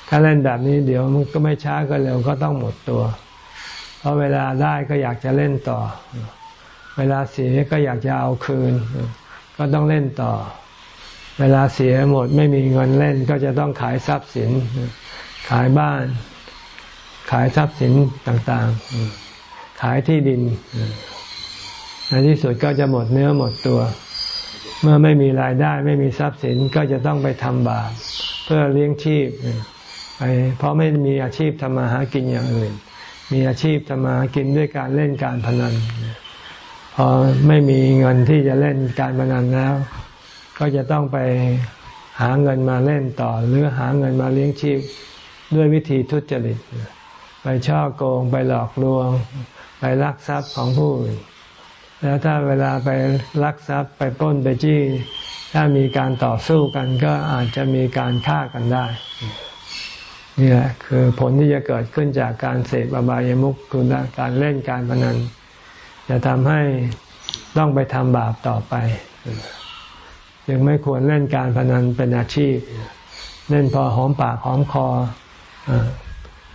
ถ้าเล่นแบบนี้เดี๋ยวมันก็ไม่ช้าก็เร็วก็ต้องหมดตัว เพราะเวลาได้ก็อยากจะเล่นต่อ เวลาเสียก็อยากจะเอาคืน ก็ต้องเล่นต่อ เวลาเสียหมดไม่มีเงินเล่นก็จะต้องขายทรัพย์สิน ขายบ้าน ขายทรัพย์สินต่างๆ ขายที่ดิน ในที่สุดก็จะหมดเนื้อหมดตัว เมื่อไม่มีรายได้ไม่มีทรัพย์สินก็จะต้องไปทำบาปเพื่อเลี้ยงชีพไปเพราะไม่มีอาชีพทำมาหากินอย่างอื่น มีอาชีพทำมาหากินด้วยการเล่นการพนันพอไม่มีเงินที่จะเล่นการพนันแล้ว ก็จะต้องไปหาเงินมาเล่นต่อ หรือหาเงินมาเลี้ยงชีพด้วยวิธีทุจริต ไปช่อโกงไปหลอกลวง ไปลักทรัพย์ของผู้อื่น แล้วถ้าเวลาไปลักทรัพย์ไปปล้นไปจี้ ถ้ามีการต่อสู้กันก็อาจจะมีการฆ่ากันได้นี่แหละคือผลที่จะเกิดขึ้นจากการเสพอบายมุขคือการเล่นการพนันจะทำให้ต้องไปทำบาปต่อไปยังไม่ควรเล่นการพนันเป็นอาชีพ เล่นพอหอมปากหอมคอ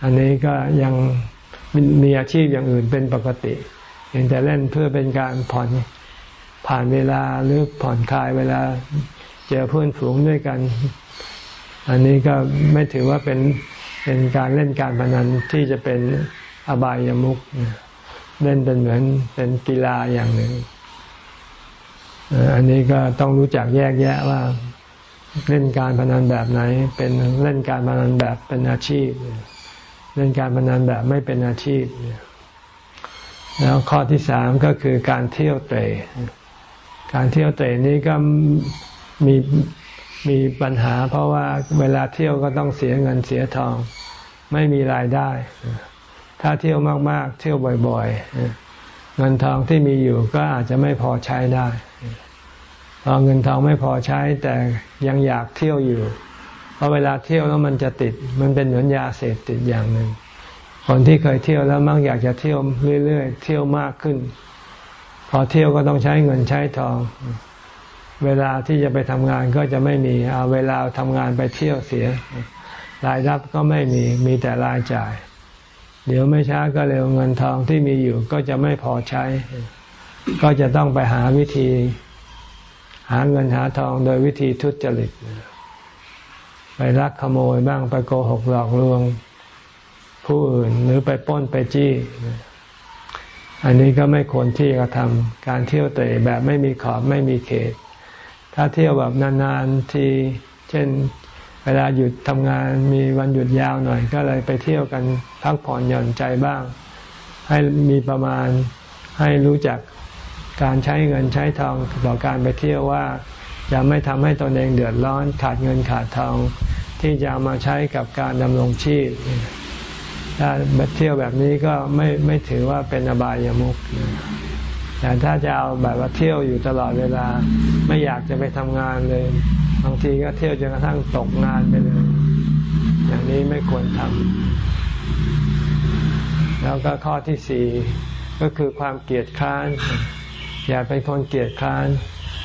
อันนี้ก็ยังมีอาชีพอย่างอื่นเป็นปกติ เพียงแต่เล่นเพื่อเป็นการผ่อนผ่านเวลาหรือผ่อนคลายเวลาเจอเพื่อนฝูงด้วยกัน อันนี้ก็ไม่ถือว่าเป็นเป็นการเล่นการพนันที่จะเป็นอบายามุขเล่นเป็นเหมือนเป็นกีฬาอย่างหนึ่งอันนี้ก็ต้องรู้จักแยกแยะว่าเล่นการพนันแบบไหน เป็นเล่นการพนันแบบเป็นอาชีพ เล่นการพนันแบบไม่เป็นอาชีพ แล้วข้อที่สามก็คือการเที่ยวเตะการเที่ยวเตะนี้ก็มีมีปัญหา เพราะว่าเวลาเที่ยวก็ต้องเสียเงินเสียทอง ไม่มีรายได้ ถ้าเที่ยวมากๆ เที่ยวบ่อยๆ เงินทองที่มีอยู่ก็อาจจะไม่พอใช้ได้พอเงินทองไม่พอใช้แต่ยังอยากเที่ยวอยู่ เพราะเวลาเที่ยวแล้วมันจะติด มันเป็นเหมือนยาเสพติดอย่างหนึ่ง คนที่เคยเที่ยวแล้วมักอยากจะเที่ยวเรื่อยๆ เที่ยวมากขึ้น พอเที่ยวก็ต้องใช้เงินใช้ทอง เวลาที่จะไปทำงานก็จะไม่มีเอาเวลาทำงานไปเที่ยวเสีย รายรับก็ไม่มีมีแต่รายจ่าย เดี๋ยวไม่ช้าก็เร็วเงินทองที่มีอยู่ก็จะไม่พอใช้ ก็จะต้องไปหาวิธี หาเงินหาทองโดยวิธีทุจริตไปลักขโมยบ้างไปโกหกหลอกลวง ผู้อื่น หรือไปป้นไปจี้ อันนี้ก็ไม่ควรที่จะทำการเที่ยวเตะแบบไม่มีขอบไม่มีเขต ถ้าเที่ยวแบบนานๆที เช่นเวลาหยุดทำงานมีวันหยุดยาวหน่อย ก็เลยไปเที่ยวกันพักผ่อนหย่อนใจบ้าง ให้มีประมาณให้รู้จักการใช้เงินใช้ทองต่อการไปเที่ยวว่าจะไม่ทำให้ตนเองเดือดร้อนขาดเงินขาดทอง ที่จะมาใช้กับการดำรงชีพ ถ้าเที่ยวแบบนี้ก็ไม่ไม่ถือว่าเป็นอบายามุขแต่ถ้าจะเอาแบบว่าเที่ยวอยู่ตลอดเวลา ไม่อยากจะไปทำงานเลย บางทีก็เที่ยวจนกระทั่งตกงานไปเลย อย่างนี้ไม่ควรทำแล้วก็ข้อที่สี่ก็คือความเกียดค้าน อย่าเป็นคนเกียจคร้าน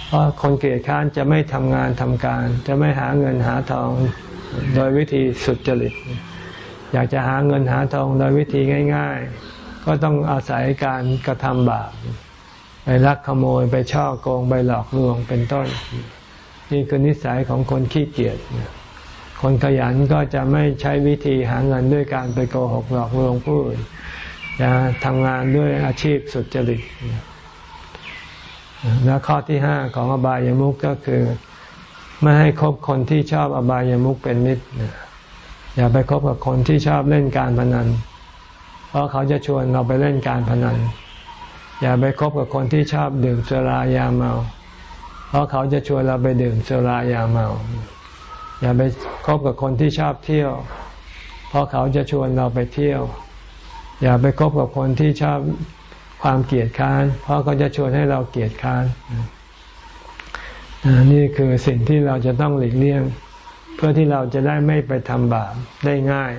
เพราะคนเกียจคร้านจะไม่ทำงานทำการ จะไม่หาเงินหาทอง โดยวิธีสุดจริต อยากจะหาเงินหาทองโดยวิธีง่าย ๆ ก็ต้องอาศัยการกระทำบาปไปลักขโมยไปช่อโกงไปหลอกลวงเป็นต้น นี่คือนิสัยของคนขี้เกียจคนขยันก็จะไม่ใช้วิธีหาเงินด้วยการไปโกหกหลอกลวงผู้อื่นจะทำงานด้วยอาชีพสุจริตและข้อที่ห้าของอบายามุขก็คือ ไม่ให้คบคนที่ชอบอบายามุขเป็นมิตร อย่าไปคบกับคนที่ชอบเล่นการพนัน เพราะเขาจะชวนเราไปเล่นการพนัน อย่าไปคบกับคนที่ชอบดื่มสุรายาเมา เพราะเขาจะชวนเราไปดื่มสุรายาเมา อย่าไปคบกับคนที่ชอบเที่ยว เพราะเขาจะชวนเราไปเที่ยว อย่าไปคบกับคนที่ชอบความเกลียดค้าน เพราะเขาจะชวนให้เราเกลียดค้านนี่คือสิ่งที่เราจะต้องหลีกเลี่ยง เพื่อที่เราจะได้ไม่ไปทำบาปได้ง่าย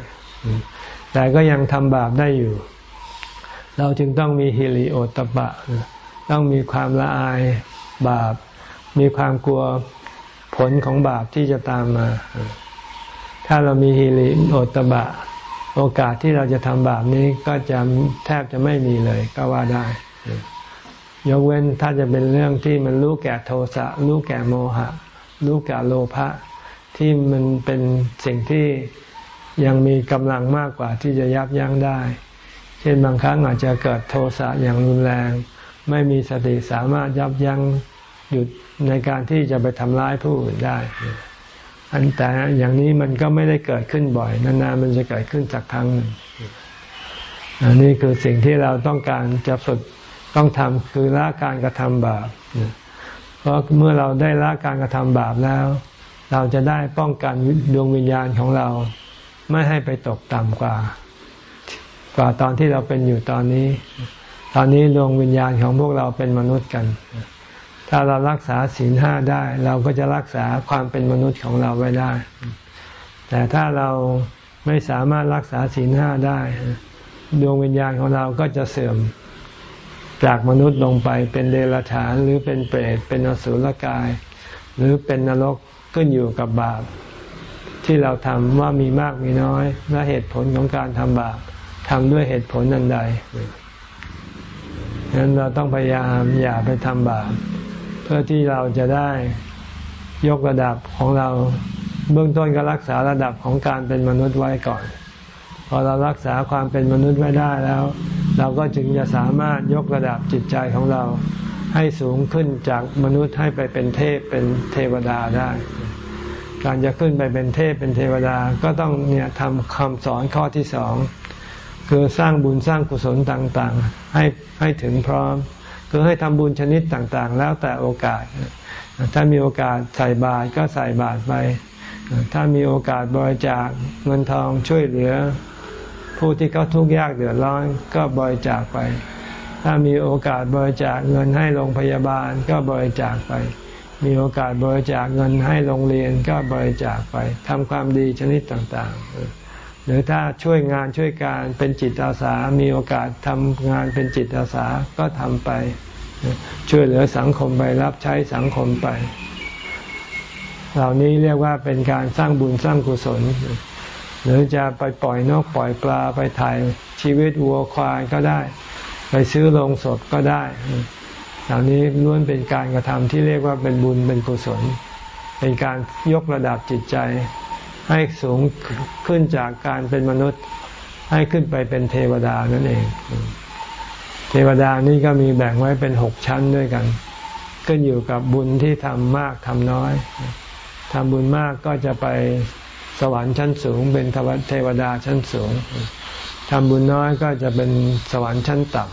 แต่ก็ยังทำบาปได้อยู่ เราจึงต้องมีฮิริโอตปะ ต้องมีความละอายบาป มีความกลัวผลของบาปที่จะตามมา ถ้าเรามีฮิริโอตบะโอกาสที่เราจะทำบาปนี้ก็จะแทบจะไม่มีเลยก็ว่าได้ ยกเว้นถ้าจะเป็นเรื่องที่มันรู้แก่โทสะรู้แก่โมหะรู้แก่โลภะ ที่มันเป็นสิ่งที่ยังมีกำลังมากกว่าที่จะยับยั้งได้ เช่นบางครั้งอาจจะเกิดโทสะอย่างรุนแรง ไม่มีสติสามารถยับยั้งหยุดในการที่จะไปทำร้ายผู้อื่นได้ อันแต่อย่างนี้มันก็ไม่ได้เกิดขึ้นบ่อย นานๆมันจะเกิดขึ้นสักครั้งหนึ่งอันนี้คือสิ่งที่เราต้องการจะฝึกต้องทำคือละการกระทำบาป เพราะเมื่อเราได้ละการกระทำบาปแล้ว เราจะได้ป้องกันดวงวิญญาณของเราไม่ให้ไปตกต่ำกว่า กว่าตอนที่เราเป็นอยู่ตอนนี้ ตอนนี้ดวงวิญญาณของพวกเราเป็นมนุษย์กัน ถ้าเรารักษาศีลห้าได้ เราก็จะรักษาความเป็นมนุษย์ของเราไว้ได้ แต่ถ้าเราไม่สามารถรักษาศีลห้าได้ ดวงวิญญาณของเราก็จะเสื่อมจากมนุษย์ลงไปเป็นเดรัจฉานหรือเป็นเปรตเป็นอสุรกาย หรือเป็นนรก ขึ้นอยู่กับบาปที่เราทำว่ามีมากมีน้อย และเหตุผลของการทำบาปทำด้วยเหตุผลนันใดฉะนั้นเราต้องพยายามอย่าไปทำบาปเพื่อที่เราจะได้ยกระดับของเรา เบื้องต้นก็รักษาระดับของการเป็นมนุษย์ไว้ก่อน พอเรารักษาความเป็นมนุษย์ไว้ได้แล้ว เราก็จึงจะสามารถยกระดับจิตใจของเราให้สูงขึ้นจากมนุษย์ให้ไปเป็นเทพเป็นเทวดาได้ การจะขึ้นไปเป็นเทพเป็นเทวดาก็ต้องเนี่ยทำคำสอนข้อที่สองคือสร้างบุญสร้างกุศลต่างๆ ให้ให้ถึงพร้อม คือให้ทำบุญชนิดต่างๆ แล้วแต่โอกาส ถ้ามีโอกาสใส่บาตรก็ใส่บาตรไป ถ้ามีโอกาสบริจาคเงินทองช่วยเหลือ ผู้ที่เขาทุกข์ยากเดือดร้อนก็บริจาคไป ถ้ามีโอกาสบริจาคเงินให้โรงพยาบาลก็บริจาคไป มีโอกาสบริจาคเงินให้โรงเรียนก็บริจาคไปทำความดีชนิดต่างๆ หรือถ้าช่วยงานช่วยการเป็นจิตอาสา มีโอกาสทำงานเป็นจิตอาสาก็ทำไป ช่วยเหลือสังคมไปรับใช้สังคมไป เหล่านี้เรียกว่าเป็นการสร้างบุญสร้างกุศล หรือจะไปปล่อยนกปล่อยปลาไปถ่ายชีวิตวัวควายก็ได้ ไปซื้อโลงศพก็ได้เหล่านี้ล้วนเป็นการกระทำที่เรียกว่าเป็นบุญเป็นกุศล เป็นการยกระดับจิตใจให้สูงขึ้นจากการเป็นมนุษย์ให้ขึ้นไปเป็นเทวดานั่นเอง เทวดานี่ก็มีแบ่งไว้เป็นหกชั้นด้วยกัน ขึ้นอยู่กับบุญที่ทำมากทำน้อยทำบุญมากก็จะไป สวรรค์ชั้นสูง เป็นเทวดาชั้นสูงทำบุญน้อยก็จะเป็นสวรรค์ชั้นต่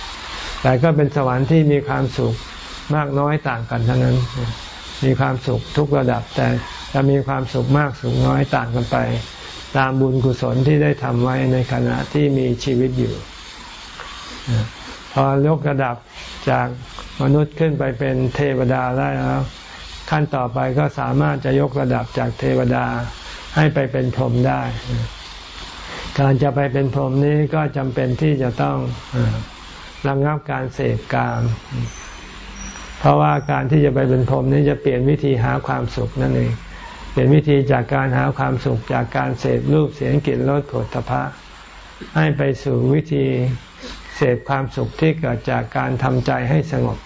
ำแต่ก็เป็นสวรรค์ที่มีความสุขมากน้อยต่างกันเทั้งนั้น มีความสุขทุกระดับ แต่จะมีความสุขมากสุขน้อยต่างกันไป ตามบุญกุศลที่ได้ทำไว้ในขณะที่มีชีวิตอยู่ พอยกระดับจากมนุษย์ขึ้นไปเป็นเทวดาได้แล้ว ขั้นต่อไปก็สามารถจะยกระดับจากเทวดา ให้ไปเป็นพรหมได้ การจะไปเป็นพรหมนี้ก็จำเป็นที่จะต้องระงับการเสพกาม เพราะว่าการที่จะไปเป็นพรหมนี้จะเปลี่ยนวิธีหาความสุขนั่นเองเป็นวิธีจากการหาความสุขจากการเสพรูปเสียงกลิ่นรสผลตภะให้ไปสู่วิธีเสเสพความสุขที่เกิดจากการทำใจให้สงบ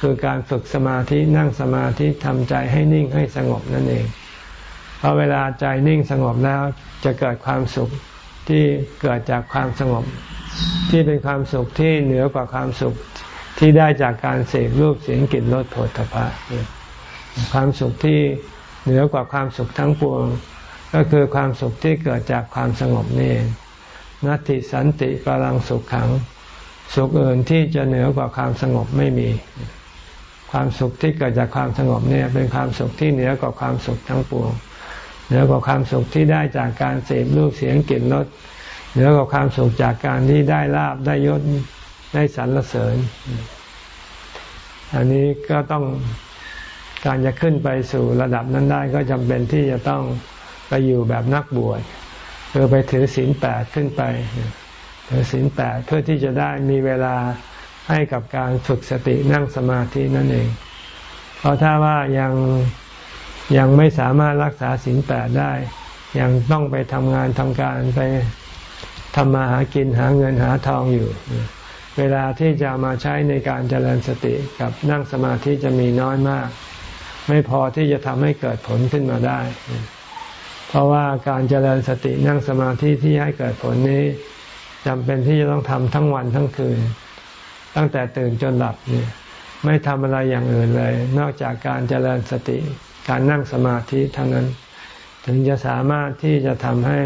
คือการฝึกสมาธินั่งสมาธิทำใจให้นิ่งให้สงบนั่นเอง เพราะเวลาใจนิ่งสงบแล้วจะเกิดความสุขที่เกิดจากความสงบ ที่เป็นความสุขที่เหนือกว่าความสุขที่ได้จากการเสพรูปเสียงกลิ่นรสโผฏฐัพพะความสุขที่เหนือกว่าความสุขทั้งปวง ก็คือความสุขที่เกิดจากความสงบนี่เองนัตติสันติปรังสุขขัง สุขอื่นที่จะเหนือกว่าความสงบไม่มี ความสุขที่เกิดจากความสงบเนี่ยเป็นความสุขที่เหนือกว่าความสุขทั้งปวง เหนือกว่าความสุขที่ได้จากการเสพรูปเสียงกลิ่นรสเหนือกว่าความสุขจากการที่ได้ลาบได้ยศได้สรรเสริญ อันนี้ก็ต้องการจะขึ้นไปสู่ระดับนั้นได้ก็จำเป็นที่จะต้องไปอยู่แบบนักบวชคือไปถือศีลแปดขึ้นไปถือศีลแปดเพื่อที่จะได้มีเวลาให้กับการฝึกสตินั่งสมาธินั่นเอง เพราะถ้าว่ายัง ยังไม่สามารถรักษาศีลแปดได้ ยังต้องไปทำงานทำการไปทำมาหากินหาเงินหาทองอยู่ เวลาที่จะมาใช้ในการเจริญสติกับนั่งสมาธิจะมีน้อยมาก ไม่พอที่จะทำให้เกิดผลขึ้นมาได้ เพราะว่าการเจริญสตินั่งสมาธิที่ให้เกิดผลนี้จำเป็นที่จะต้องทำทั้งวันทั้งคืน ตั้งแต่ตื่นจนหลับเนี่ยไม่ทำอะไรอย่างอื่นเลย นอกจากการเจริญสติ การนั่งสมาธิเท่านั้น ถึงจะสามารถที่จะทำให้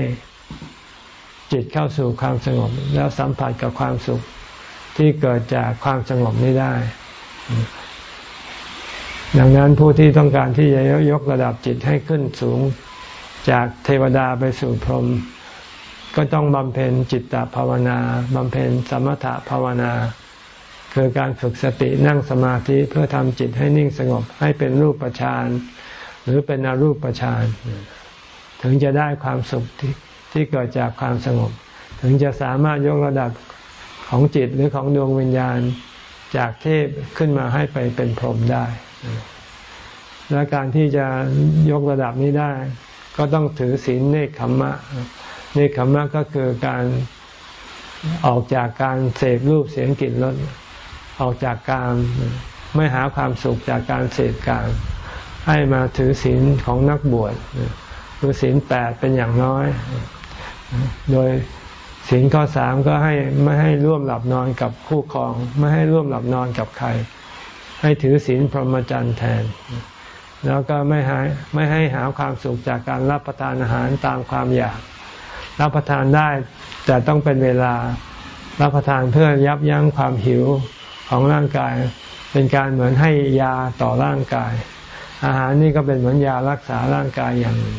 จิตเข้าสู่ความสงบ แล้วสัมผัสกับความสุขที่เกิดจากความสงบนี้ได้ ดังนั้นผู้ที่ต้องการที่จะยกระดับจิตให้ขึ้นสูง จากเทวดาไปสู่พรหมก็ต้องบำเพ็ญจิตตภาวนาบำเพ็ญสมถภาวนา คือการฝึกสตินั่งสมาธิเพื่อทำจิตให้นิ่งสงบให้เป็นรูปฌาน หรือเป็นอรูปฌานถึงจะได้ความสุขที่ที่เกิดจากความสงบ ถึงจะสามารถยกระดับของจิตหรือของดวงวิญญาณจากเทพขึ้นมาให้ไปเป็นพรหมได้ และการที่จะยกระดับนี้ได้ ก็ต้องถือศีลเนคขมมะ เนคขมมะก็คือการออกจากการเสพรูปเสียงกลิ่นรสออกจากการไม่หาความสุขจากการเสพการ ให้มาถือศีลของนักบวชคือศีลแปดเป็นอย่างน้อย โดยศีลข้อสามก็ให้ไม่ให้ร่วมหลับนอนกับคู่ครอง ไม่ให้ร่วมหลับนอนกับใคร ให้ถือศีลพรหมจรรย์แทน แล้วก็ไม่ให้ไม่ให้หาความสุขจากการรับประทานอาหารตามความอยาก รับประทานได้แต่ต้องเป็นเวลารับประทานเพื่อยับยั้งความหิวของร่างกาย เป็นการเหมือนให้ยาต่อร่างกาย อาหารนี่ก็เป็นเหมือนยารักษาร่างกายอย่างหนึ่ง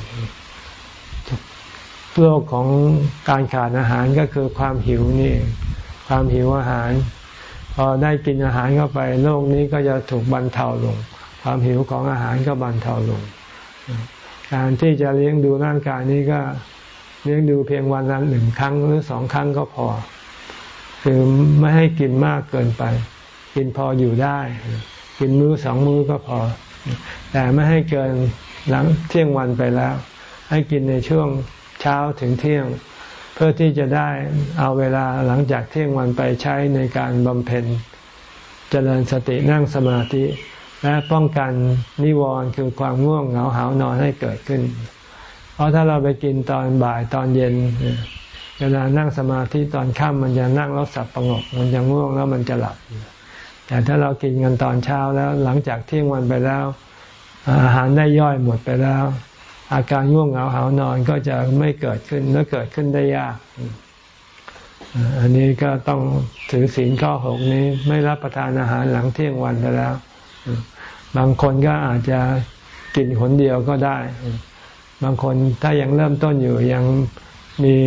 โรคของการขาดอาหารก็คือความหิวนี่ ความหิวอาหาร พอได้กินอาหารเข้าไปโรคนี้ก็จะถูกบรรเทาลง ความหิวของอาหารก็บรรเทาลง การที่จะเลี้ยงดูร่างกายนี้ก็เลี้ยงดูเพียงวันละหนึ่งครั้งหรือสองครั้งก็พอ คือไม่ให้กินมากเกินไป กินพออยู่ได้ กินมื้อสองมื้อก็พอ แต่ไม่ให้เกินหลังเที่ยงวันไปแล้ว ให้กินในช่วงเช้าถึงเที่ยง เพื่อที่จะได้เอาเวลาหลังจากเที่ยงวันไปใช้ในการบำเพ็ญเจริญสตินั่งสมาธิ และป้องกันนิวรณ์คือความง่วงเหงาหานอนให้เกิดขึ้น เพราะถ้าเราไปกินตอนบ่ายตอนเย็นเวลานั่งสมาธิตอนค่ำมันจะนั่งแล้วสับประงก มันจะง่วงแล้วมันจะหลับ แต่ถ้าเรากินกันตอนเช้าแล้วหลังจากเที่ยงวันไปแล้ว อาหารได้ย่อยหมดไปแล้ว อาการง่วงเหงาหานอนก็จะไม่เกิดขึ้นและเกิดขึ้นได้ยาก อันนี้ก็ต้องถือศีลข้อหกนี้ไม่รับประทานอาหารหลังเที่ยงวันไปแล้ว บางคนก็อาจจะกินหนเดียวก็ได้ บางคนถ้ายังเริ่มต้นอยู่ยังมี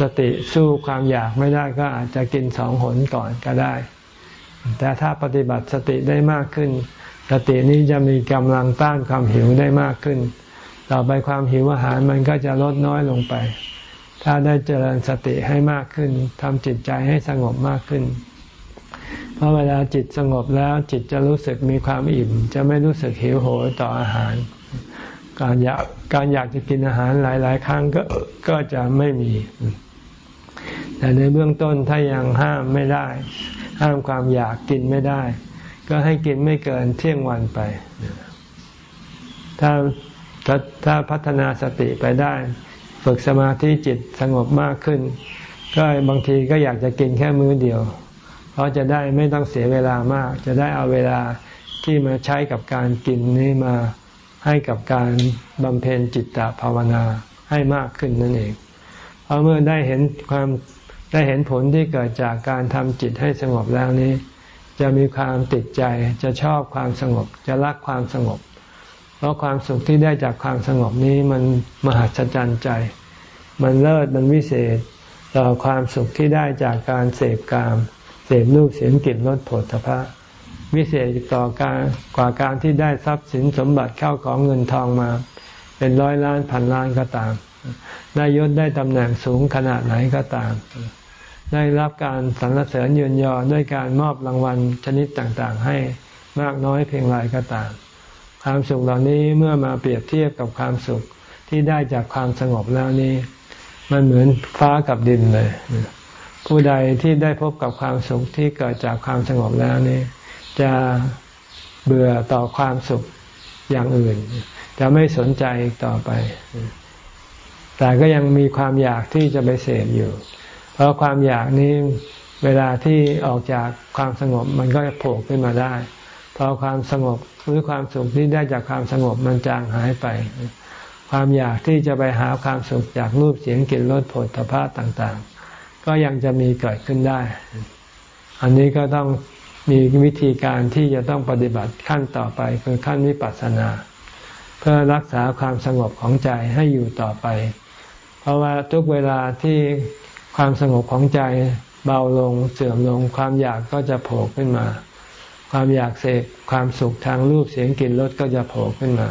สติสู้ความอยากไม่ได้ก็อาจจะกินสองหนก่อนก็ได้ แต่ถ้าปฏิบัติสติได้มากขึ้น สตินี้จะมีกำลังต้านความหิวได้มากขึ้น ต่อไปความหิวอาหารมันก็จะลดน้อยลงไป ถ้าได้เจริญสติให้มากขึ้นทำจิตใจให้สงบมากขึ้น เพราะเวลาจิตสงบแล้วจิตจะรู้สึกมีความอิ่ม จะไม่รู้สึกหิวโหยต่ออาหาร การอยากการอยากจะกินอาหารหลาย ๆ ครั้งก็ก็จะไม่มีแแต่ในเบื้องต้นถ้ายังห้ามไม่ได้ ห้ามความอยากกินไม่ได้ ก็ให้กินไม่เกินเที่ยงวันไป ถ้าถ้าถ้าพัฒนาสติไปได้ ฝึกสมาธิจิตสงบมากขึ้น ก็บางทีก็อยากจะกินแค่มื้อเดียว เพราะจะได้ไม่ต้องเสียเวลามาก จะได้เอาเวลาที่มาใช้กับการกินนี้มาให้กับการบำเพ็ญจิตตภาวนาให้มากขึ้นนั่นเอง เพราะเมื่อได้เห็นความ ได้เห็นผลที่เกิดจากการทำจิตให้สงบแล้วนี้ จะมีความติดใจจะชอบความสงบ จะรักความสงบ เพราะความสุขที่ได้จากความสงบนี้มันมหัศจรรย์ใจ มันเลิศมันวิเศษต่อความสุขที่ได้จากการเสพกามเสพรูปเสียงกลิ่นรสผลพระวิเศษต่อการกว่าการที่ได้ทรัพย์สินสมบัติเข้าของเงินทองมา เป็นร้อยล้านพันล้านก็ตาม ได้ยศได้ตำแหน่งสูงขนาดไหนก็ตาม ได้รับการสรรเสริญยืนยอด้วยการมอบรางวัลชนิดต่างๆ ให้มากน้อยเพียงไรก็ตาม ความสุขเหล่านี้เมื่อมาเปรียบเทียบกับความสุขที่ได้จากความสงบแล้วนี้ มันเหมือนฟ้ากับดินเลย ผู้ใดที่ได้พบกับความสุขที่เกิดจากความสงบแล้วนี้ จะเบื่อต่อความสุขอย่างอื่น จะไม่สนใจต่อไป แต่ก็ยังมีความอยากที่จะไปเสพอยู่ เพราะความอยากนี้เวลาที่ออกจากความสงบมันก็จะโผล่ขึ้นมาได้ พอความสงบหรือความสุขที่ได้จากความสงบมันจางหายไป ความอยากที่จะไปหาความสุขจากรูปเสียงกลิ่นรสผลพภะต่างๆ ก็ยังจะมีเกิดขึ้นได้ อันนี้ก็ต้องมีวิธีการที่จะต้องปฏิบัติขั้นต่อไปคือขั้นวิปัสสนา เพื่อรักษาความสงบของใจให้อยู่ต่อไป เพราะว่าทุกเวลาที่ความสงบของใจเบาลงเสื่อมลง ความอยากก็จะโผล่ขึ้นมา ความอยากเสกความสุขทางรูปเสียงกลิ่นรสก็จะโผล่ขึ้นมา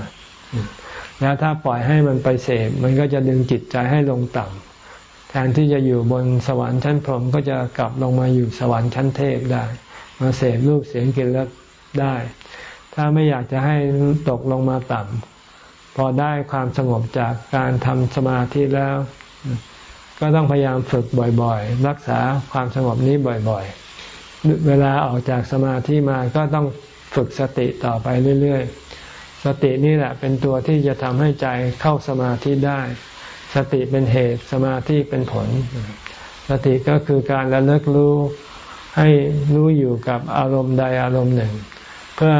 แล้วถ้าปล่อยให้มันไปเสพมันก็จะดึงจิตใจให้ลงต่ำแทนที่จะอยู่บนสวรรค์ชั้นพรหมก็จะกลับลงมาอยู่สวรรค์ชั้นเทพได้ มาเสพรูปเสียงกลิ่นรสได้ ถ้าไม่อยากจะให้ตกลงมาต่ำ พอได้ความสงบจากการทำสมาธิแล้ว ก็ต้องพยายามฝึกบ่อยๆ รักษาความสงบนี้บ่อยๆ เวลาออกจากสมาธิมาก็ต้องฝึกสติต่อไปเรื่อยๆ สตินี่แหละเป็นตัวที่จะทำให้ใจเข้าสมาธิได้ สติเป็นเหตุสมาธิเป็นผล สติก็คือการระลึกรู้ให้รู้อยู่กับอารมณ์ใดอารมณ์หนึ่ง เพื่อ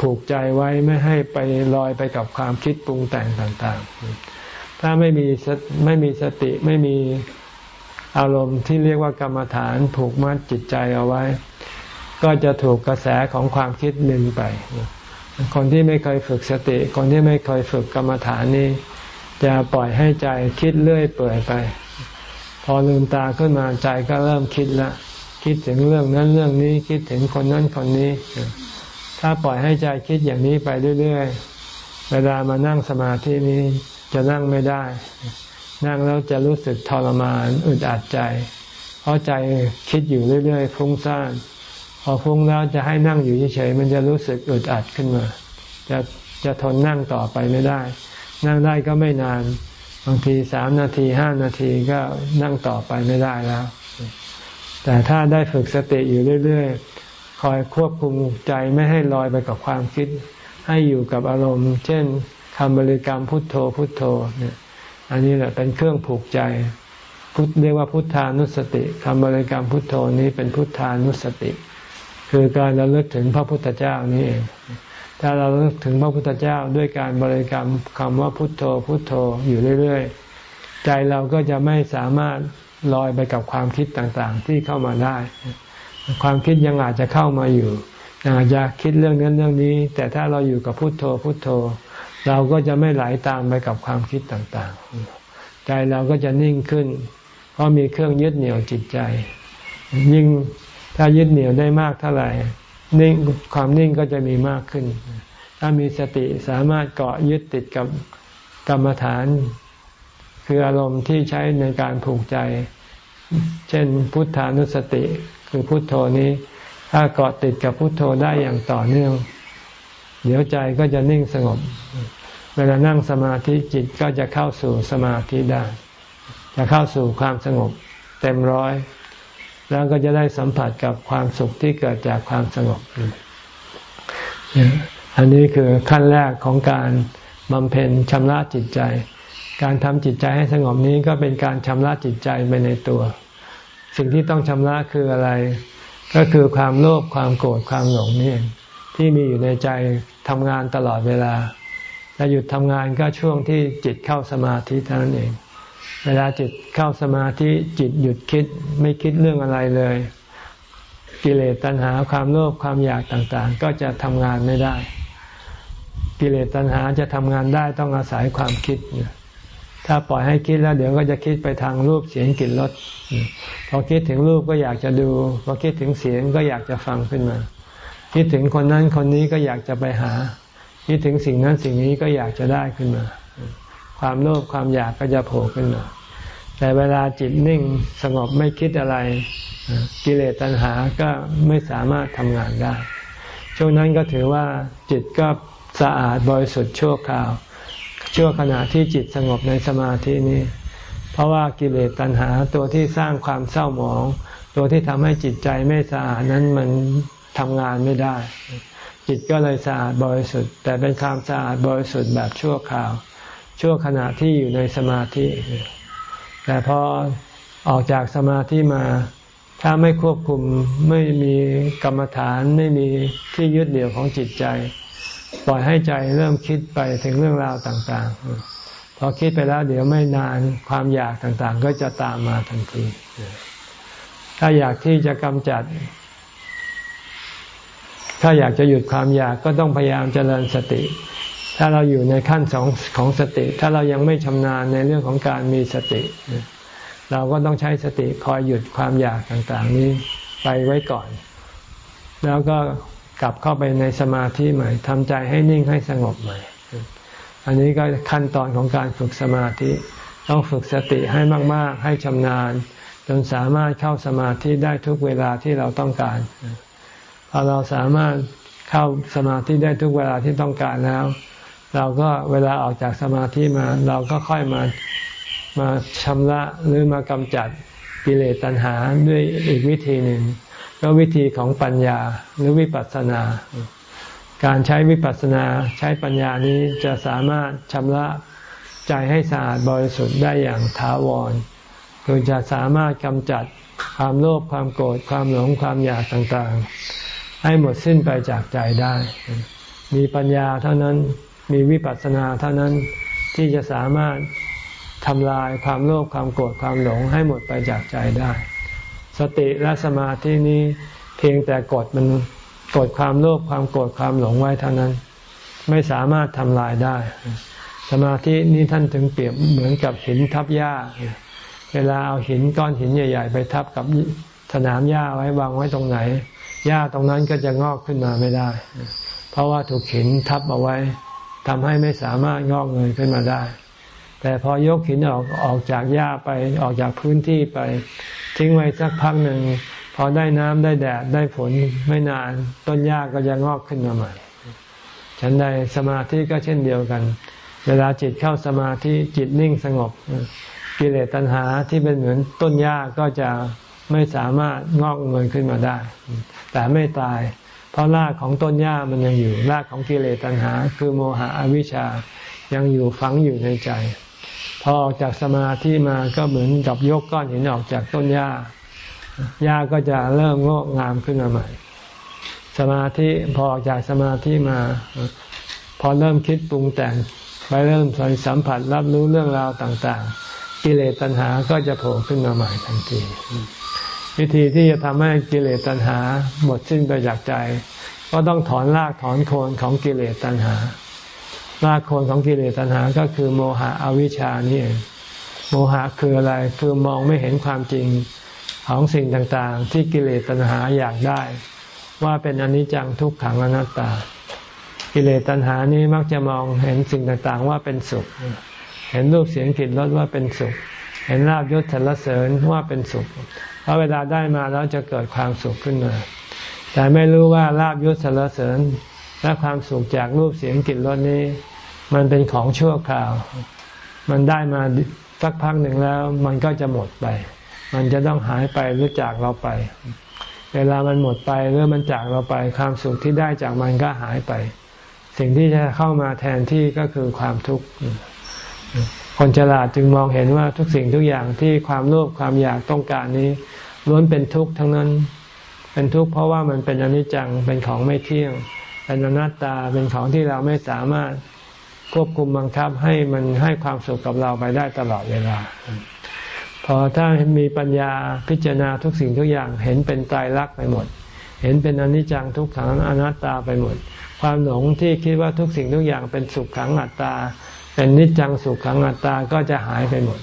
ผูกใจไว้ไม่ให้ไปลอยไปกับความคิดปรุงแต่งต่างๆ ถ้าไม่มีไม่มีสติไม่มีอารมณ์ที่เรียกว่ากรรมฐานผูกมัดจิตใจเอาไว้ ก็จะถูกกระแสของความคิดดึงไป คนที่ไม่เคยฝึกสติ คนที่ไม่เคยฝึกกรรมฐานนี้จะปล่อยให้ใจคิดเรื่อยเปื่อยไป พอลืมตาขึ้นมาใจก็เริ่มคิดล้วคิดถึงเรื่องนั้นเรื่องนี้คิดถึงคนนั้นคนนี้ ถ้าปล่อยให้ใจคิดอย่างนี้ไปเรื่อยๆ เวลามานั่งสมาธินี้จะนั่งไม่ได้ นั่งแล้วจะรู้สึกทรมานอึดอัดใจ เพราะใจคิดอยู่เรื่อยๆฟุ้งซ่านพอฟุ้งแล้วจะให้นั่งอยู่เฉยๆมันจะรู้สึกอึดอัดขึ้นมา จะจะทนนั่งต่อไปไม่ได้ นั่งได้ก็ไม่นาน บางทีสามนาทีห้านาทีก็นั่งต่อไปไม่ได้แล้ว แต่ถ้าได้ฝึกสติอยู่เรื่อยๆ คอยควบคุมใจไม่ให้ลอยไปกับความคิด ให้อยู่กับอารมณ์ เช่นคำบริกรรมพุทโธพุทโธเนี่ยอันนี้แหละเป็นเครื่องผูกใจพุทเรียกว่าพุทธานุสติคำบริกรรมพุทโธนี้เป็นพุทธานุสติ คือการระลึกถึงพระพุทธเจ้านี่เองถ้าเราเลิกถึงพระพุทธเจ้าด้วยการบริกรรมคำว่าพุทโธพุทโธอยู่เรื่อยๆ ใจเราก็จะไม่สามารถลอยไปกับความคิดต่างๆ ที่เข้ามาได้ ความคิดยังอาจจะเข้ามาอยู่อาจจะคิดเรื่องนั้นเรื่องนี้ แต่ถ้าเราอยู่กับพุทโธพุทโธ เราก็จะไม่ไหลาตามไปกับความคิดต่างๆ ใจเราก็จะนิ่งขึ้น เพราะมีเครื่องยึดเหนี่ยวจิตใจ ยิ่งถ้ายึดเหนี่ยวได้มากเท่าไหร่นิ่งความนิ่งก็จะมีมากขึ้น ถ้ามีสติสามารถเกาะยึดติดกับกรรมฐาน คืออารมณ์ที่ใช้ในการผูกใจ เช่นพุทธานุสติ คือพุทโธนี้ ถ้าเกาะติดกับพุทโธได้อย่างต่อเนื่อง เดี๋ยวใจก็จะนิ่งสงบ เวลานั่งสมาธิจิตก็จะเข้าสู่สมาธิได้ จะเข้าสู่ความสงบ เต็มร้อย แล้วก็จะได้สัมผัสกับความสุขที่เกิดจากความสงบ อันนี้คือขั้นแรกของการบำเพ็ญชำระจิตใจ การทำจิตใจให้สงบนี้ก็เป็นการชำระจิตใจไปในตัว สิ่งที่ต้องชำระคืออะไร ก็คือความโลภความโกรธความหลงนี่ที่มีอยู่ในใจทำงานตลอดเวลาจะหยุดทำงานก็ช่วงที่จิตเข้าสมาธิเท่านั้นเอง เวลาจิตเข้าสมาธิจิตหยุดคิดไม่คิดเรื่องอะไรเลย กิเลสตัณหาความโลภความอยากต่างๆ ก็จะทำงานไม่ได้ กิเลสตัณหาจะทำงานได้ต้องอาศัยความคิด ถ้าปล่อยให้คิดแล้วเดี๋ยวก็จะคิดไปทางรูปเสียงกลิ่นรสพอคิดถึงรูปก็อยากจะดู พอคิดถึงเสียงก็อยากจะฟังขึ้นมา คิดถึงคนนั้นคนนี้ก็อยากจะไปหา คิดถึงสิ่งนั้นสิ่งนี้ก็อยากจะได้ขึ้นมา ความโลภความอยากก็จะโผล่ขึ้นมา แต่เวลาจิตนิ่งสงบไม่คิดอะไร กิเลสตัณหาก็ไม่สามารถทำงานได้ ช่วงนั้นก็ถือว่าจิตก็สะอาดบริสุทธิ์ชั่วคราว ชั่วขณะที่จิตสงบในสมาธินี้ เพราะว่ากิเลสตัณหาตัวที่สร้างความเศร้าหมอง ตัวที่ทำให้จิตใจไม่สะอาดนั้นมันทำงานไม่ได้ จิตก็เลยสะอาดบริสุทธิ์ แต่เป็นความสะอาดบริสุทธิ์แบบชั่วคราว ชั่วขณะที่อยู่ในสมาธิ แต่พอออกจากสมาธิมา ถ้าไม่ควบคุมไม่มีกรรมฐานไม่มีที่ยึดเดี่ยวของจิตใจ ปล่อยให้ใจเริ่มคิดไปถึงเรื่องราวต่างๆ พอคิดไปแล้วเดี๋ยวไม่นานความอยากต่างๆ ก็จะตามมาทันที ถ้าอยากที่จะกำจัด ถ้าอยากจะหยุดความอยากก็ต้องพยายามเจริญสติ ถ้าเราอยู่ในขั้นสองของสติ ถ้าเรายังไม่ชำนาญในเรื่องของการมีสติ เราก็ต้องใช้สติคอยหยุดความอยากต่างๆ นี้ไปไว้ก่อน แล้วก็ กลับเข้าไปในสมาธิใหม่ทำใจให้นิ่งให้สงบใหม่ อันนี้ก็ขั้นตอนของการฝึกสมาธิ ต้องฝึกสติให้มาก ๆ ให้ชำนาญ จนสามารถเข้าสมาธิได้ทุกเวลาที่เราต้องการพอเราสามารถเข้าสมาธิได้ทุกเวลาที่ต้องการแล้ว เราก็เวลาออกจากสมาธิมา เราก็ค่อยมามาชำระหรือมากำจัดกิเลสตัณหาด้วยอีกวิธีหนึ่ง ก็วิธีของปัญญาหรือวิปัสสนา การใช้วิปัสสนาใช้ปัญญานี้จะสามารถชำระใจให้สะอาดบริสุทธิ์ได้อย่างถาวรคือจะสามารถกำจัดความโลภความโกรธความหลงความอยากต่างๆ ให้หมดสิ้นไปจากใจได้ มีปัญญาเท่านั้นมีวิปัสสนาเท่านั้นที่จะสามารถทำลายความโลภความโกรธความหลงให้หมดไปจากใจได้ สติและสมาธินี้เพียงแต่กดมันกดความโลภความโกรธความหลงไว้เท่านั้น ไม่สามารถทำลายได้ สมาธินี้ท่านถึงเปรียบเหมือนกับหินทับหญ้า เวลาเอาหินก้อนหินใหญ่ ๆ ไปทับกับสนามหญ้าไว้วางไว้ตรงไหนหญ้าตรงนั้นก็จะงอกขึ้นมาไม่ได้ เพราะว่าถูกหินทับเอาไว้ทำให้ไม่สามารถงอกเงยขึ้นมาได้ แต่พอยกหินออกออกจากหญ้าไปออกจากพื้นที่ไป ทิ้งไว้สักพักหนึ่งพอได้น้ำได้แดดได้ฝนไม่นานต้นหญ้าก็จะงอกขึ้นมาใหม่ ฉันใดสมาธิก็เช่นเดียวกัน เวลาจิตเข้าสมาธิจิตนิ่งสงบ กิเลสตัณหาที่เป็นเหมือนต้นหญ้าก็จะไม่สามารถงอกเงยขึ้นมาได้ แต่ไม่ตาย เพราะรากของต้นหญ้ามันยังอยู่รากของกิเลสตัณหา คือโมหะอวิชชายังอยู่ฝังอยู่ในใจ พอออกจากสมาธิมาก็เหมือนกับยกก้อนหินออกจากต้นหญ้าหญ้าก็จะเริ่มงอกงามขึ้นมาใหม่ สมาธิพอออกจากสมาธิมา พอเริ่มคิดปรุงแต่งไปเริ่มสัมผัสรับรู้เรื่องราวต่างๆ กิเลสตัณหาก็จะโผล่ขึ้นมาใหม่ทันที วิธีที่จะทำให้กิเลสตัณหาหมดสิ้นไปจากใจ ก็ต้องถอนรากถอนโคนของกิเลสตัณหา รากโคนของกิเลสตัณหาก็คือโมหะอวิชชานี่เองโมหะคืออะไรคือมองไม่เห็นความจริงของสิ่งต่างๆ ที่กิเลสตัณหาอยากได้ ว่าเป็นอนิจจังทุกขังอนัตตา กิเลสตัณหานี้มักจะมองเห็นสิ่งต่างๆ ว่าเป็นสุข เห็นรูปเสียงกลิ่นรสว่าเป็นสุข เห็นลาบยศสรรเสริญว่าเป็นสุขพราะเวลาได้มาแล้วจะเกิดความสุขขึ้นมา แต่ไม่รู้ว่าลาบยศสารเสริญและความสุขจากรูปเสียงกลิ่นรสนี้ มันเป็นของชั่วคราว มันได้มาสักพักหนึ่งแล้ว มันก็จะหมดไป มันจะต้องหายไปหรือจากเราไป เวลามันหมดไปหรือมันจากเราไป ความสุขที่ได้จากมันก็หายไป สิ่งที่จะเข้ามาแทนที่ก็คือความทุกข์คนฉลาดจึงมองเห็นว่าทุกสิ่งทุกอย่างที่ความโลภความอยากต้องการนี้ล้วนเป็นทุกข์ทั้งนั้น เป็นทุกข์เพราะว่ามันเป็นอนิจจังเป็นของไม่เที่ยงเป็นอนัตตาเป็นของที่เราไม่สามารถ ควบคุมบังคับให้มันให้ความสุขกับเราไปได้ตลอดเวลา พอถ้ามีปัญญาพิจารณาทุกสิ่งทุกอย่างเห็นเป็นตายรักไปหมด เห็นเป็นอนิจจังทุกขังอนัตตาไปหมด ความหลงที่คิดว่าทุกสิ่งทุกอย่างเป็นสุขขังอัตตา เป็นนิจจังสุขขังอัตตาก็จะหายไปหมด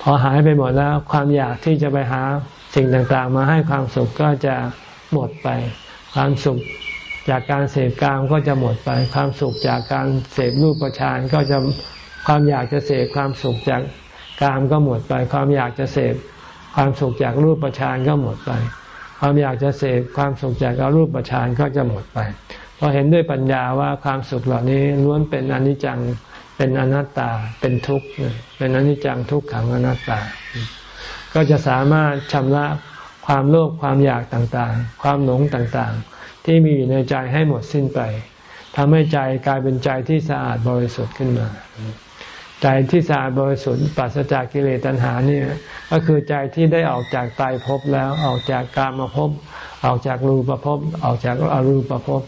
พอหายไปหมดแล้วความอยากที่จะไปหาสิ่งต่างๆ มาให้ความสุขก็จะหมดไป ความสุข จากการเสพกามก็จะหมดไป ความสุขจากการเสพรูปประชานก็จะความอยากจะเสพความสุขจากกามก็หมดไป ความอยากจะเสพความสุขจากรูปประชานก็หมดไป ความอยากจะเสพความสุขจากอารูปประชานก็จะหมดไปพอเห็นด้วยปัญญาว่าความสุขเหล่านี้ล้วนเป็นอนิจจังเป็นอนัตตาเป็นทุกข์เป็นอนิจจังทุกขังอนัตตา ก็จะสามารถชำระความโลภความอยากต่างๆ ความหลงต่างๆ ที่มีอยู่ในใจให้หมดสิ้นไปทำให้ใจกลายเป็นใจที่สะอาดบริสุทธิ์ขึ้นมา ใจที่สะอาดบริสุทธิ์ปราศจากกิเลสตัณหาเนี่ยก็คือใจที่ได้ออกจากตายภพแล้วออกจากกามภพออกจากรูปภพออกจากอรูปภพ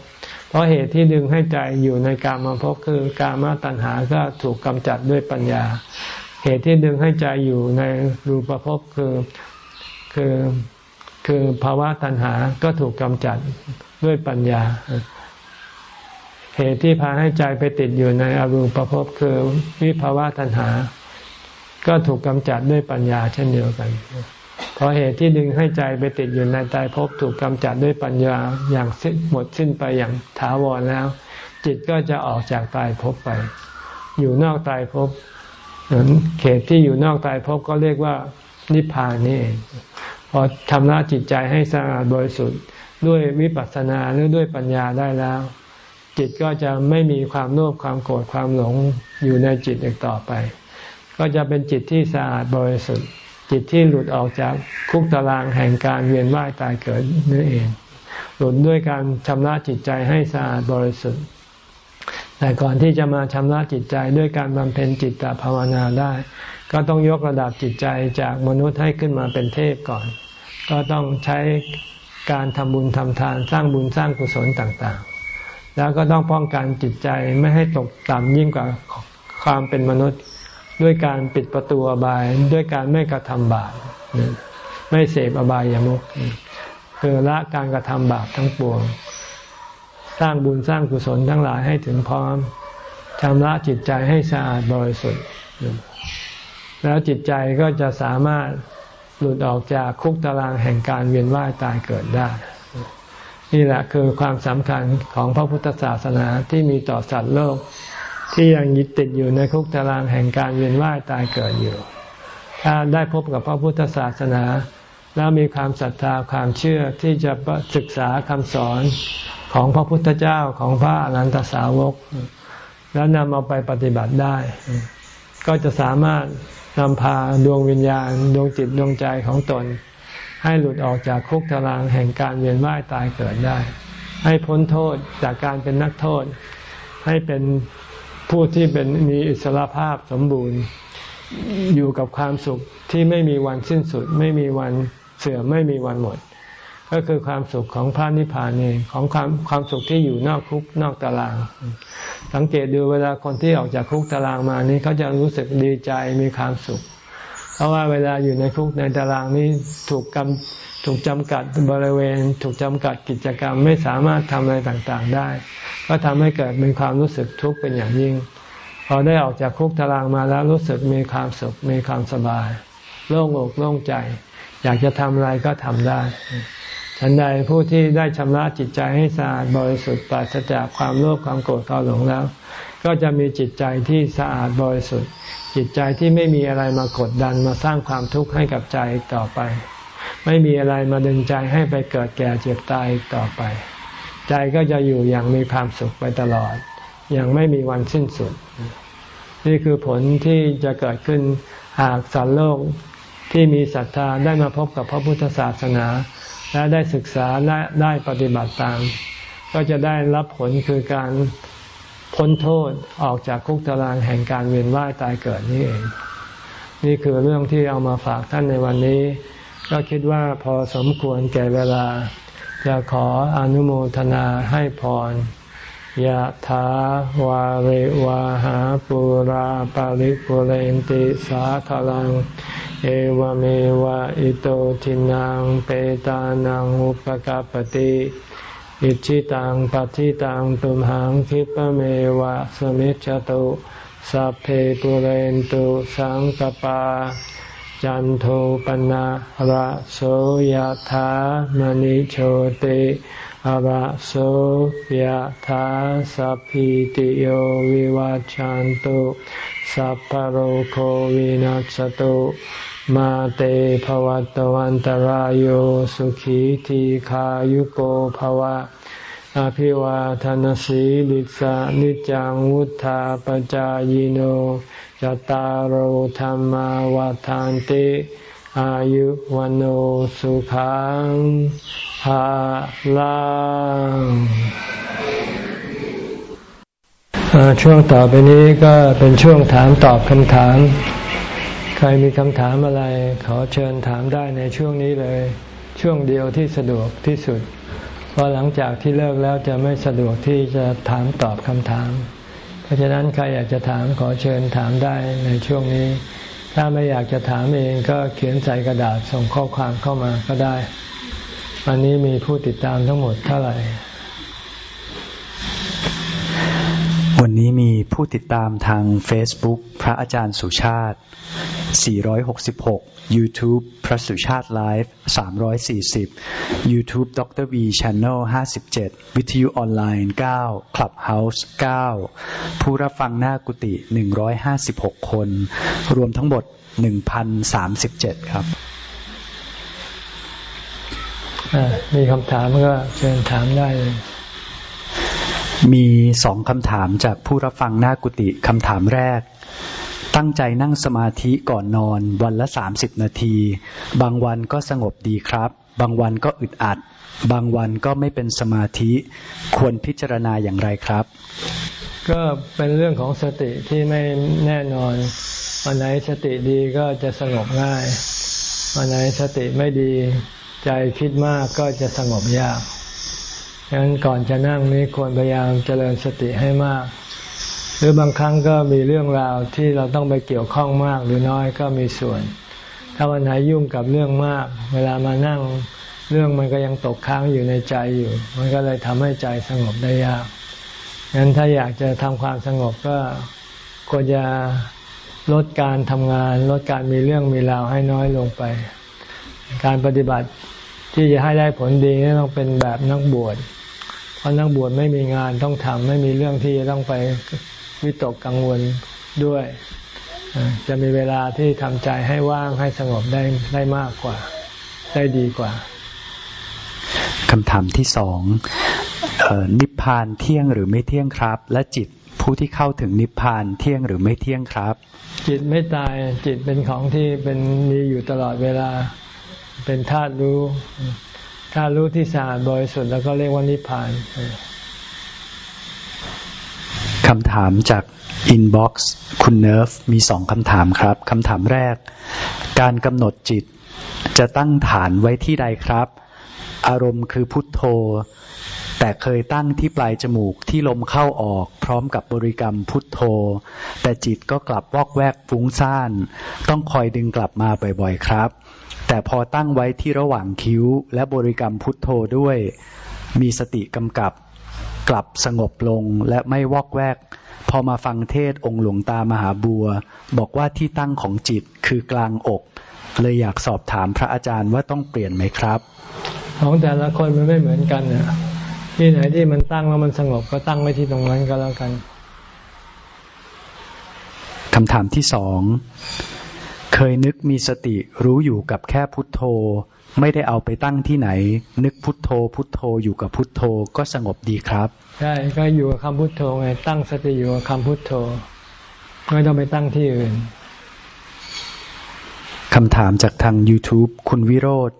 เพราะเหตุที่ดึงให้ใจอยู่ในกามภพคือกามตัณหาก็ถูกกำจัดด้วยปัญญา เหตุที่ดึงให้ใจอยู่ในรูปภพคือคือ คือภาวะตัณหาก็ถูกกำจัดด้วยปัญญา เหตุที่พาให้ใจไปติดอยู่ในอรูปภพคือวิภาวะตัณหา ก็ถูกกำจัดด้วยปัญญาเช่นเดียวกันเพราะเหตุที่ดึงให้ใจไปติดอยู่ในตายภพถูกกำจัดด้วยปัญญาอย่างสิ้นหมดสิ้นไปอย่างถาวรแล้ว จิตก็จะออกจากตายภพไป อยู่นอกตายภพเขตที่อยู่นอกตายภพก็เรียกว่านิพพานนี่เอง พอทำละจิตใจให้สะอาดบริสุทธิ์ด้วยวิปัสสนาหรือด้วยปัญญาได้แล้ว จิตก็จะไม่มีความโลภความโกรธความหลงอยู่ในจิตอีกต่อไป ก็จะเป็นจิตที่สะอาดบริสุทธิ์ จิตที่หลุดออกจากคุกตารางแห่งการเวียนว่ายตายเกิดนั่นเอง หลุดด้วยการชำระจิตใจให้สะอาดบริสุทธิ์ แต่ก่อนที่จะมาชำระจิตใจด้วยการบำเพ็ญจิตตภาวนาได้ ก็ต้องยกระดับจิตใจจากมนุษย์ให้ขึ้นมาเป็นเทพก่อน ก็ต้องใช้การทำบุญทำทานสร้างบุญสร้างกุศลต่างๆ แล้วก็ต้องป้องกันจิตใจไม่ให้ตกต่ำยิ่งกว่าความเป็นมนุษย์ ด้วยการปิดประตูอบายด้วยการไม่กระทำบาปไม่เสพอบายามุขคือละการกระทำบาปทั้งปวง สร้างบุญสร้างกุศลทั้งหลายให้ถึงพร้อมชำระจิตใจให้สะอาดบริสุทธิ์แล้วจิตใจก็จะสามารถ หลุดออกจากคุกตารางแห่งการเวียนว่ายตายเกิดได้ นี่แหละคือความสำคัญของพระพุทธศาสนาที่มีต่อสัตว์โลก ที่ยังยึดติดอยู่ในคุกตารางแห่งการเวียนว่ายตายเกิดอยู่ ถ้าได้พบกับพระพุทธศาสนา แล้วมีความศรัทธาความเชื่อที่จะศึกษาคำสอนของพระพุทธเจ้าของพระอรหันตสาวก แล้วนำเอาไปปฏิบัติได้ ก็จะสามารถ นำพาดวงวิญญาณ ดวงจิตดวงใจของตน ให้หลุดออกจากคุกตารางแห่งการเวียนว่ายตายเกิดได้ ให้พ้นโทษจากการเป็นนักโทษ ให้เป็นผู้ที่เป็นมีอิสรภาพสมบูรณ์ อยู่กับความสุขที่ไม่มีวันสิ้นสุด ไม่มีวันเสื่อมไม่มีวันหมด ก็คือความสุขของพระนิพพานเองของความความสุขที่อยู่นอกคุกนอกตาราง สังเกตดูเวลาคนที่ออกจากคุกตารางมานี้เขาจะรู้สึกดีใจมีความสุข เพราะว่าเวลาอยู่ในคุกในตารางนี้ถูกกำถูกจำกัดบริเวณ ถูกจำกัดกิจกรรมไม่สามารถทำอะไรต่างๆได้ ก็ทำให้เกิดมีความรู้สึกทุกข์เป็นอย่างยิ่ง พอได้ออกจากคุกตารางมาแล้วรู้สึกมีความสุขมีความสบาย โล่งอกโล่งใจ อยากจะทำอะไรก็ทำได้ ฉันใดผู้ที่ได้ชำระจิตใจให้สะอาดบริสุทธิ์ปราศจากความโลภความโกรธความหลงแล้ว ก็จะมีจิตใจที่สะอาดบริสุทธิ์ จิตใจที่ไม่มีอะไรมากดดันมาสร้างความทุกข์ให้กับใจต่อไป ไม่มีอะไรมาดึงใจให้ไปเกิดแก่เจ็บตายต่อไป ใจก็จะอยู่อย่างมีความสุขไปตลอด อย่างไม่มีวันสิ้นสุด นี่คือผลที่จะเกิดขึ้นหากสัตว์โลกที่มีศรัทธาได้มาพบกับพระพุทธศาสนา และได้ศึกษาและได้ปฏิบัติตาม ก็จะได้รับผลคือการพ้นโทษออกจากคุกตารางแห่งการเวียนว่ายตายเกิดนี่เอง นี่คือเรื่องที่เอามาฝากท่านในวันนี้ ก็คิดว่าพอสมควรแก่เวลา จะขออนุโมทนาให้พรยะถาวาริวาหาปุราปาริปุเรนติสาคลัง เอวเมวะอิโตทินังเปตานังอุปกาปติอิชิตังปัฏิตังตุมหังคิปเมวะสมิจจตุสัพเพปุเรนตุสังกปา จันโทปนะระโสยธามณิโชติอาระโสยธาสัพพิติโยวิวาจันตุสัพพโรโควินัสตุ มาเตภวัตวันตารโยสุขีทีขายุโกภวะ อภิวาทานสีลิสานิจังวุธาปจายโนจตารโหธรรมวาทานติ อายุวันโอสุขังภาลังช่วงต่อไปนี้ก็เป็นช่วงถามตอบคำถาม รมีคำถามอะไรขอเชิญถามได้ในช่วงนี้เลย ช่วงเดียวที่สะดวกที่สุด เพราะหลังจากที่เลิกแล้วจะไม่สะดวกที่จะถามตอบคำถาม เพราะฉะนั้นใครอยากจะถามขอเชิญถามได้ในช่วงนี้ ถ้าไม่อยากจะถามเองก็เขียนใส่กระดาษส่งข้อความเข้ามาก็ได้ วันนี้มีผู้ติดตามทั้งหมดเท่าไหร่ วันนี้มีผู้ติดตามทาง Facebook พระอาจารย์สุชาติ 466 YouTube พระสุชาติไลฟ์ 340 YouTube ดร V Channel 57 วิทยุออนไลน์ 9 Clubhouse 9 ผู้รับฟังหน้ากุฏิ 156 คน รวมทั้งหมด 1,037 ครับ มีคำถามก็เชิญถามได้เลย มีสองคำถามจากผู้รับฟังหน้ากุฏิคำถามแรก ตั้งใจนั่งสมาธิก่อนนอนวันละสามสิบนาที บางวันก็สงบดีครับ บางวันก็อึดอัด บางวันก็ไม่เป็นสมาธิ ควรพิจารณาอย่างไรครับ ก็เป็นเรื่องของสติที่ไม่แน่นอนวันไหนสติดีก็จะสงบง่ายวันไหนสติไม่ดี ใจคิดมากก็จะสงบยาก ดังนั้นก่อนจะนั่งนี้ควรพยายามเจริญสติให้มาก หรือบางครั้งก็มีเรื่องราวที่เราต้องไปเกี่ยวข้องมากหรือน้อยก็มีส่วน ถ้าวันไหนยุ่งกับเรื่องมาก เวลามานั่งเรื่องมันก็ยังตกค้างอยู่ในใจอยู่ มันก็เลยทำให้ใจสงบได้ยากงั้นถ้าอยากจะทำความสงบก็ควรจะลดการทำงาน ลดการมีเรื่องมีราวให้น้อยลงไป การปฏิบัติ ที่จะให้ได้ผลดีต้องเป็นแบบนักบวชเพราะนักบวชไม่มีงานต้องทำไม่มีเรื่องที่จะต้องไปวิตกกังวลด้วย จะมีเวลาที่ทำใจให้ว่างให้สงบได้ได้มากกว่า ได้ดีกว่าคำถามที่สองนิพพานเที่ยงหรือไม่เที่ยงครับ และจิตผู้ที่เข้าถึงนิพพานเที่ยงหรือไม่เที่ยงครับ จิตไม่ตายจิตเป็นของที่เป็นมีอยู่ตลอดเวลา เป็นธาตุรู้ธาตุรู้ที่สะอาดบริสุทธิ์แล้วก็เรียกว่านิพพานคำถามจาก inbox คุณเนิร์ฟมีสองคำถามครับคำถามแรก การกำหนดจิตจะตั้งฐานไว้ที่ใดครับ อารมณ์คือพุทโธ แต่เคยตั้งที่ปลายจมูกที่ลมเข้าออก พร้อมกับบริกรรมพุทโธ แต่จิตก็กลับวอกแวกฟุ้งซ่าน ต้องคอยดึงกลับมาบ่อยๆ ครับ แต่พอตั้งไว้ที่ระหว่างคิ้ว และบริกรรมพุทโธด้วย มีสติกำกับกลับสงบลงและไม่วอกแวก พอมาฟังเทศองค์หลวงตามหาบัว บอกว่าที่ตั้งของจิตคือกลางอก เลยอยากสอบถามพระอาจารย์ว่าต้องเปลี่ยนไหมครับ ของแต่ละคนมันไม่เหมือนกันเนี่ยที่ไหนที่มันตั้งแล้วมันสงบก็ตั้งไว้ที่ตรงนั้นก็แล้วกันคำถามที่สอง เคยนึกมีสติรู้อยู่กับแค่พุทโธ ไม่ได้เอาไปตั้งที่ไหน นึกพุทโธ พุทโธอยู่กับพุทโธก็สงบดีครับใช่ก็อยู่กับคำพุทโธไงตั้งสติอยู่กับคำพุทโธไม่ต้องไปตั้งที่อื่นคำถามจากทาง YouTube คุณวิโรธ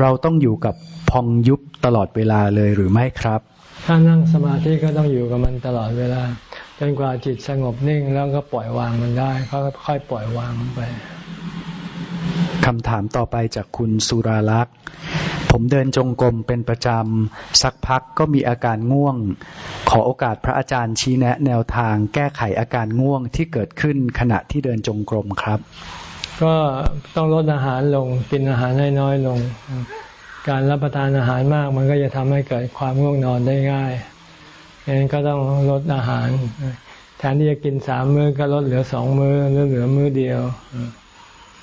เราต้องอยู่กับพองยุบตลอดเวลาเลยหรือไม่ครับ ถ้านั่งสมาธิก็ต้องอยู่กับมันตลอดเวลา จนกว่าจิตสงบนิ่งแล้วก็ปล่อยวางมันได้ก็ค่อยปล่อยวางไปคำถามต่อไปจากคุณสุราลักษ์ ผมเดินจงกรมเป็นประจำ สักพักก็มีอาการง่วง ขอโอกาสพระอาจารย์ชี้แนะแนวทางแก้ไขอาการง่วงที่เกิดขึ้นขณะที่เดินจงกรมครับ ก็ต้องลดอาหารลงกินอาหารให้น้อยลง การรับประทานอาหารมากมันก็จะทำให้เกิดความง่วงนอนได้ง่าย ดังนั้นก็ต้องลดอาหาร แทนที่จะกินสามมื้อก็ลดเหลือสองมื้อหรือเหลือมื้อเดียว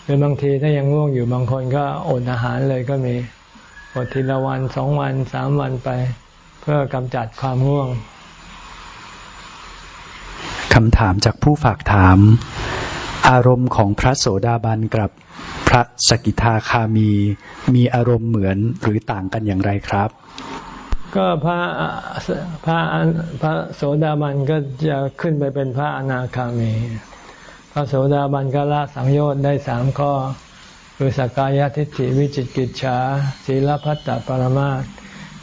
หรือบางทีถ้ายังง่วงอยู่บางคนก็อดอาหารเลยก็มีอดทีละวันสองวันสามวันไป เพื่อกำจัดความง่วงคำถามจากผู้ฝากถาม อารมณ์ของพระโสดาบันกับพระสกิทาคามี มีอารมณ์เหมือนหรือต่างกันอย่างไรครับ ก็พระพระพระโสดาบันก็จะขึ้นไปเป็นพระอนาคามี พระโสดาบันก็ละสังโยชน์ได้สามข้อคือสกายทิฏฐิวิจิกิจฉาศีลพัตตปรมาต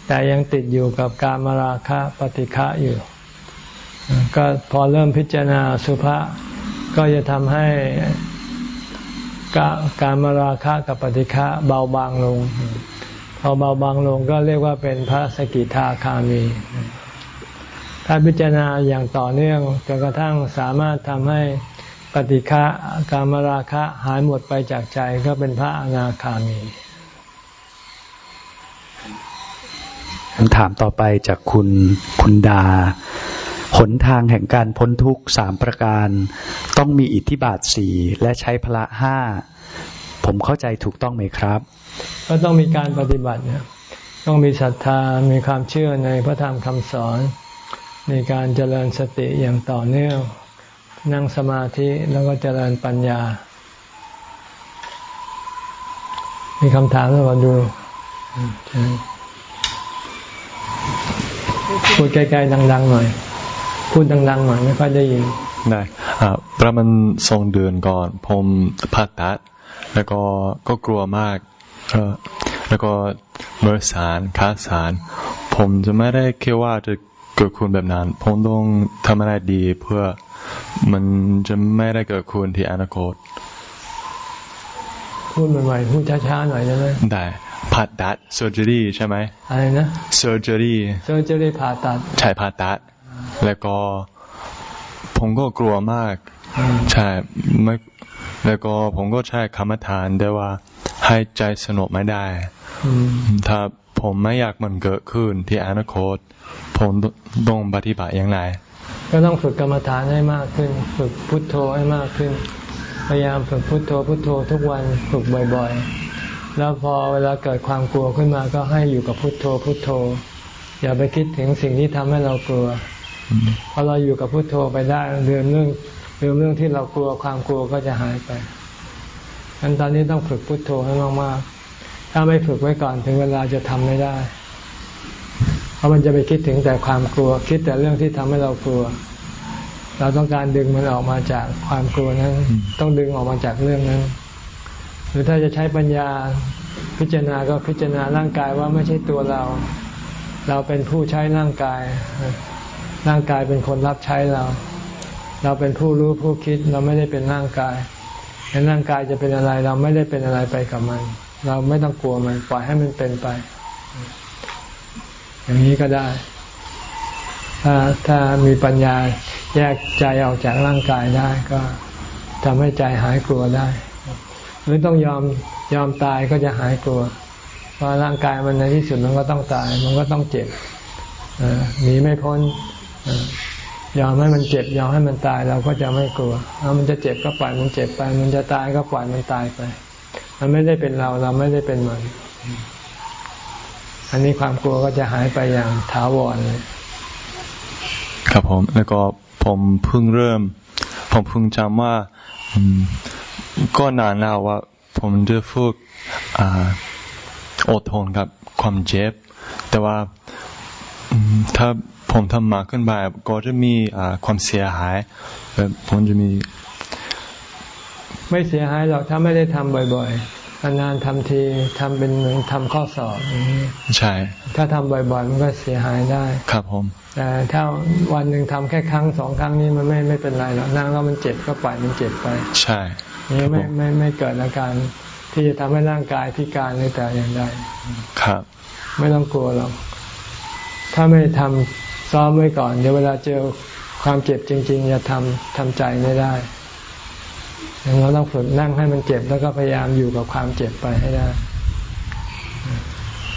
แต่ยังติดอยู่กับการมราคะปฏิฆะอยู่ ก็พอเริ่มพิจารณาสุภาษก็จะทำให้การมราคะกับปฏิฆะเบาบางลง พอเบาบางลงก็เรียกว่าเป็นพระสกิทาคามี ถ้าพิจารณาอย่างต่อเนื่องจนกระทั่งสามารถทำให้ปฏิฆะกามราคะหายหมดไปจากใจก็เป็นพระอนาคามีคำถามต่อไปจากคุณคุณดา หนทางแห่งการพ้นทุกข์สามประการ ต้องมีอิทธิบาทสี่และใช้พละห้า ผมเข้าใจถูกต้องไหมครับ ก็ต้องมีการปฏิบัติเนี่ยต้องมีศรัทธา มีความเชื่อในพระธรรมคำสอนในการเจริญสติอย่างต่อเนื่อง นั่งสมาธิแล้วก็เจริญปัญญา มีคำถามแล้วก็ดูพูดใกล้ๆดังๆหน่อย พูดดังๆหน่อยไม่ค่อยได้ยิน ได้ประมาณสองเดือนก่อน ผมผ่าตัด แล้วก็ก็กลัวมาก แล้วก็เมื่อสารค้าสาร ผมจะไม่ได้คิดว่าจะเกิดคุณแบบนั้น ผมต้องทำอะไรดีเพื่อมันจะไม่ได้เกิดคุณที่อนาคต พูดใหม่ๆพูดช้าๆหน่อยได้ไหมได้ผ่าตัด surgery ใช่ไหมอะไรนะ surgery surgery ผ่าตัดใช่ผ่าตัด แล้วก็ผมก็กลัวมาก ใช่ไม่แล้วก็ผมก็ใช้คำทานได้ว่า ให้ใจสนุกไม่ได้ ถ้าผมไม่อยากมันเกิดขึ้นที่อนาคต ผมต้องปฏิบัติอย่างไร ก็ต้องฝึกกรรมฐานให้มากขึ้น ฝึกพุทโธให้มากขึ้น พยายามฝึกพุทโธพุทโธทุกวันฝึกบ่อยๆ แล้วพอเวลาเกิดความกลัวขึ้นมาก็ให้อยู่กับพุทโธพุทโธ อย่าไปคิดถึงสิ่งที่ทำให้เรากลัวพอเราอยู่กับพุทโธไปได้เรื่องเรื่องเรื่องเรื่องที่เรากลัวความกลัวก็จะหายไป อันตอนนี้ต้องฝึกพุทโธให้มากๆ ถ้าไม่ฝึกไว้ก่อนถึงเวลาจะทำไม่ได้ เพราะมันจะไปคิดถึงแต่ความกลัว คิดแต่เรื่องที่ทำให้เรากลัว เราต้องการดึงมันออกมาจากความกลัวนั้น ต้องดึงออกมาจากเรื่องนั้น หรือถ้าจะใช้ปัญญาพิจารณาก็พิจารณาร่างกายว่าไม่ใช่ตัวเรา เราเป็นผู้ใช้ร่างกาย ร่างกายเป็นคนรับใช้เรา เราเป็นผู้รู้ผู้คิดเราไม่ได้เป็นร่างกาย แร่างกายจะเป็นอะไร เราไม่ได้เป็นอะไรไปกับมัน เราไม่ต้องกลัวมันปล่อยให้มันเป็นไป อย่างนี้ก็ได้ ถ้าถ้ามีปัญญาแยกใจออกจากร่างกายได้ก็ทำให้ใจหายกลัวได้ หรือต้องยอมยอมตายก็จะหายกลัวเพราะร่างกายมันในที่สุดมันก็ต้องตาย มันก็ต้องเจ็บหนีไม่พ้น ยอมให้มันเจ็บยอมให้มันตายเราก็จะไม่กลัวเอามันจะเจ็บก็ปล่อยมันเจ็บไป มันจะตายก็ปล่อยมันตายไป มันไม่ได้เป็นเราเราไม่ได้เป็นมันอันนี้ความกลัวก็จะหายไปอย่างถาวรเลยครับผม แล้วก็ผมเพิ่งเริ่ม ผมเพิ่งจำว่าก็นานแล้วว่า ผมจะฝึกอดทนกับความเจ็บ แต่ว่า ถ้าผมทำมากขึ้นไปก็จะมีความเสียหายผมจะมี ไม่เสียหายหรอกถ้าไม่ได้ทำบ่อยๆนานๆทำทีทำเป็นเหมือนทำข้อสอบอย่างนี้ใช่ ถ้าทำบ่อยๆมันก็เสียหายได้ ครับผมแต่ถ้าวันหนึ่งทำแค่ครั้งสองครั้งนี้มันไม่ไม่เป็นไรหรอกนั่งแล้วมันเจ็บก็ปล่อยมันเจ็บไป ใช่นี่ไม่ไม่ไม่เกิดอาการที่จะทำให้ร่างกายพิการหรือแต่อย่างใดครับ ไม่ต้องกลัวหรอก ถ้าไม่ทำซ้อมไว้ก่อน เดี๋ยวเวลาเจอความเจ็บจริง ๆ จะทำทำใจไม่ได้ดังนั้นเราต้องฝึกนั่งให้มันเจ็บแล้วก็พยายามอยู่กับความเจ็บไปให้ได้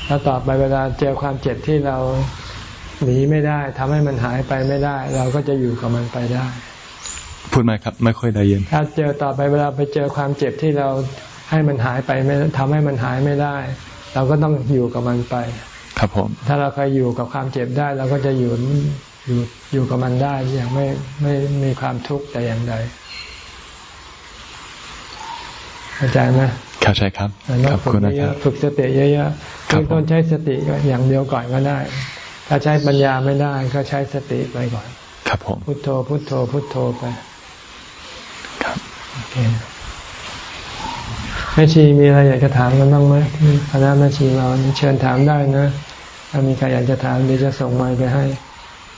แล้วต่อไปเวลาเจอความเจ็บที่เราหนีไม่ได้ทำให้มันหายไปไม่ได้ เราก็จะอยู่กับมันไปได้ พูดไหมครับ ไม่ค่อยได้ยินถ้าเจอต่อไปเวลาไปเจอความเจ็บที่เราให้มันหายไปไม่ทำให้มันหายไม่ได้ เราก็ต้องอยู่กับมันไป ครับผม ถ้าเราเคยอยู่กับความเจ็บได้เราก็จะอยู่อยู่อยู่กับมันได้อย่างไม่ไม่มีความทุกข์แต่อย่างใดเข้าใจไหมเข้าใจครับต้ขอองบฝึคุกณนะคเยรัอะบๆฝึกสติเยอะๆครับเริ่มต้นใช้สติก็อย่างเดียวก่อนก็ได้ ถ้าใช้ปัญญาไม่ได้ก็ใช้สติไปก่อน ครับผมพุทโธพุทโธพุทโธไป ครับโอเค แม่ชีมีอะไรอยากจะถามกันบ้างไหมที่คณะแม่ชีเราเชิญถามได้นะ ถ้ามีใครอยากจะถามเดี๋ยวจะส่งไมค์ไปให้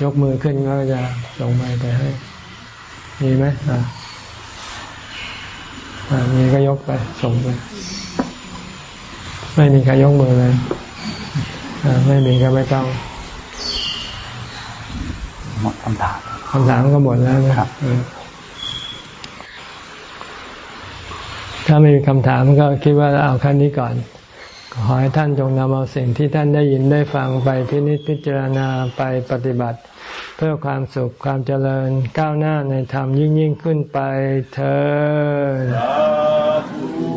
ยกมือขึ้นก็จะส่งไมค์ไปให้ มีไหมอ่าอ่ามีก็ยกไป ส่งไป ไม่มีใครยกมือเลยอ่าไม่มีก็ไม่ต้องหมดคำถามคำถามก็หมดแล้วนะครับ เออ ถ้าไม่มีคำถามก็คิดว่าเอาขั้นนี้ก่อน ขอให้ท่านจงนำเอาสิ่งที่ท่านได้ยินได้ฟังไปพินิจพิจารณาไปปฏิบัติ เพื่อความสุขความเจริญก้าวหน้าในธรรมยิ่งยิ่งขึ้นไปเธอ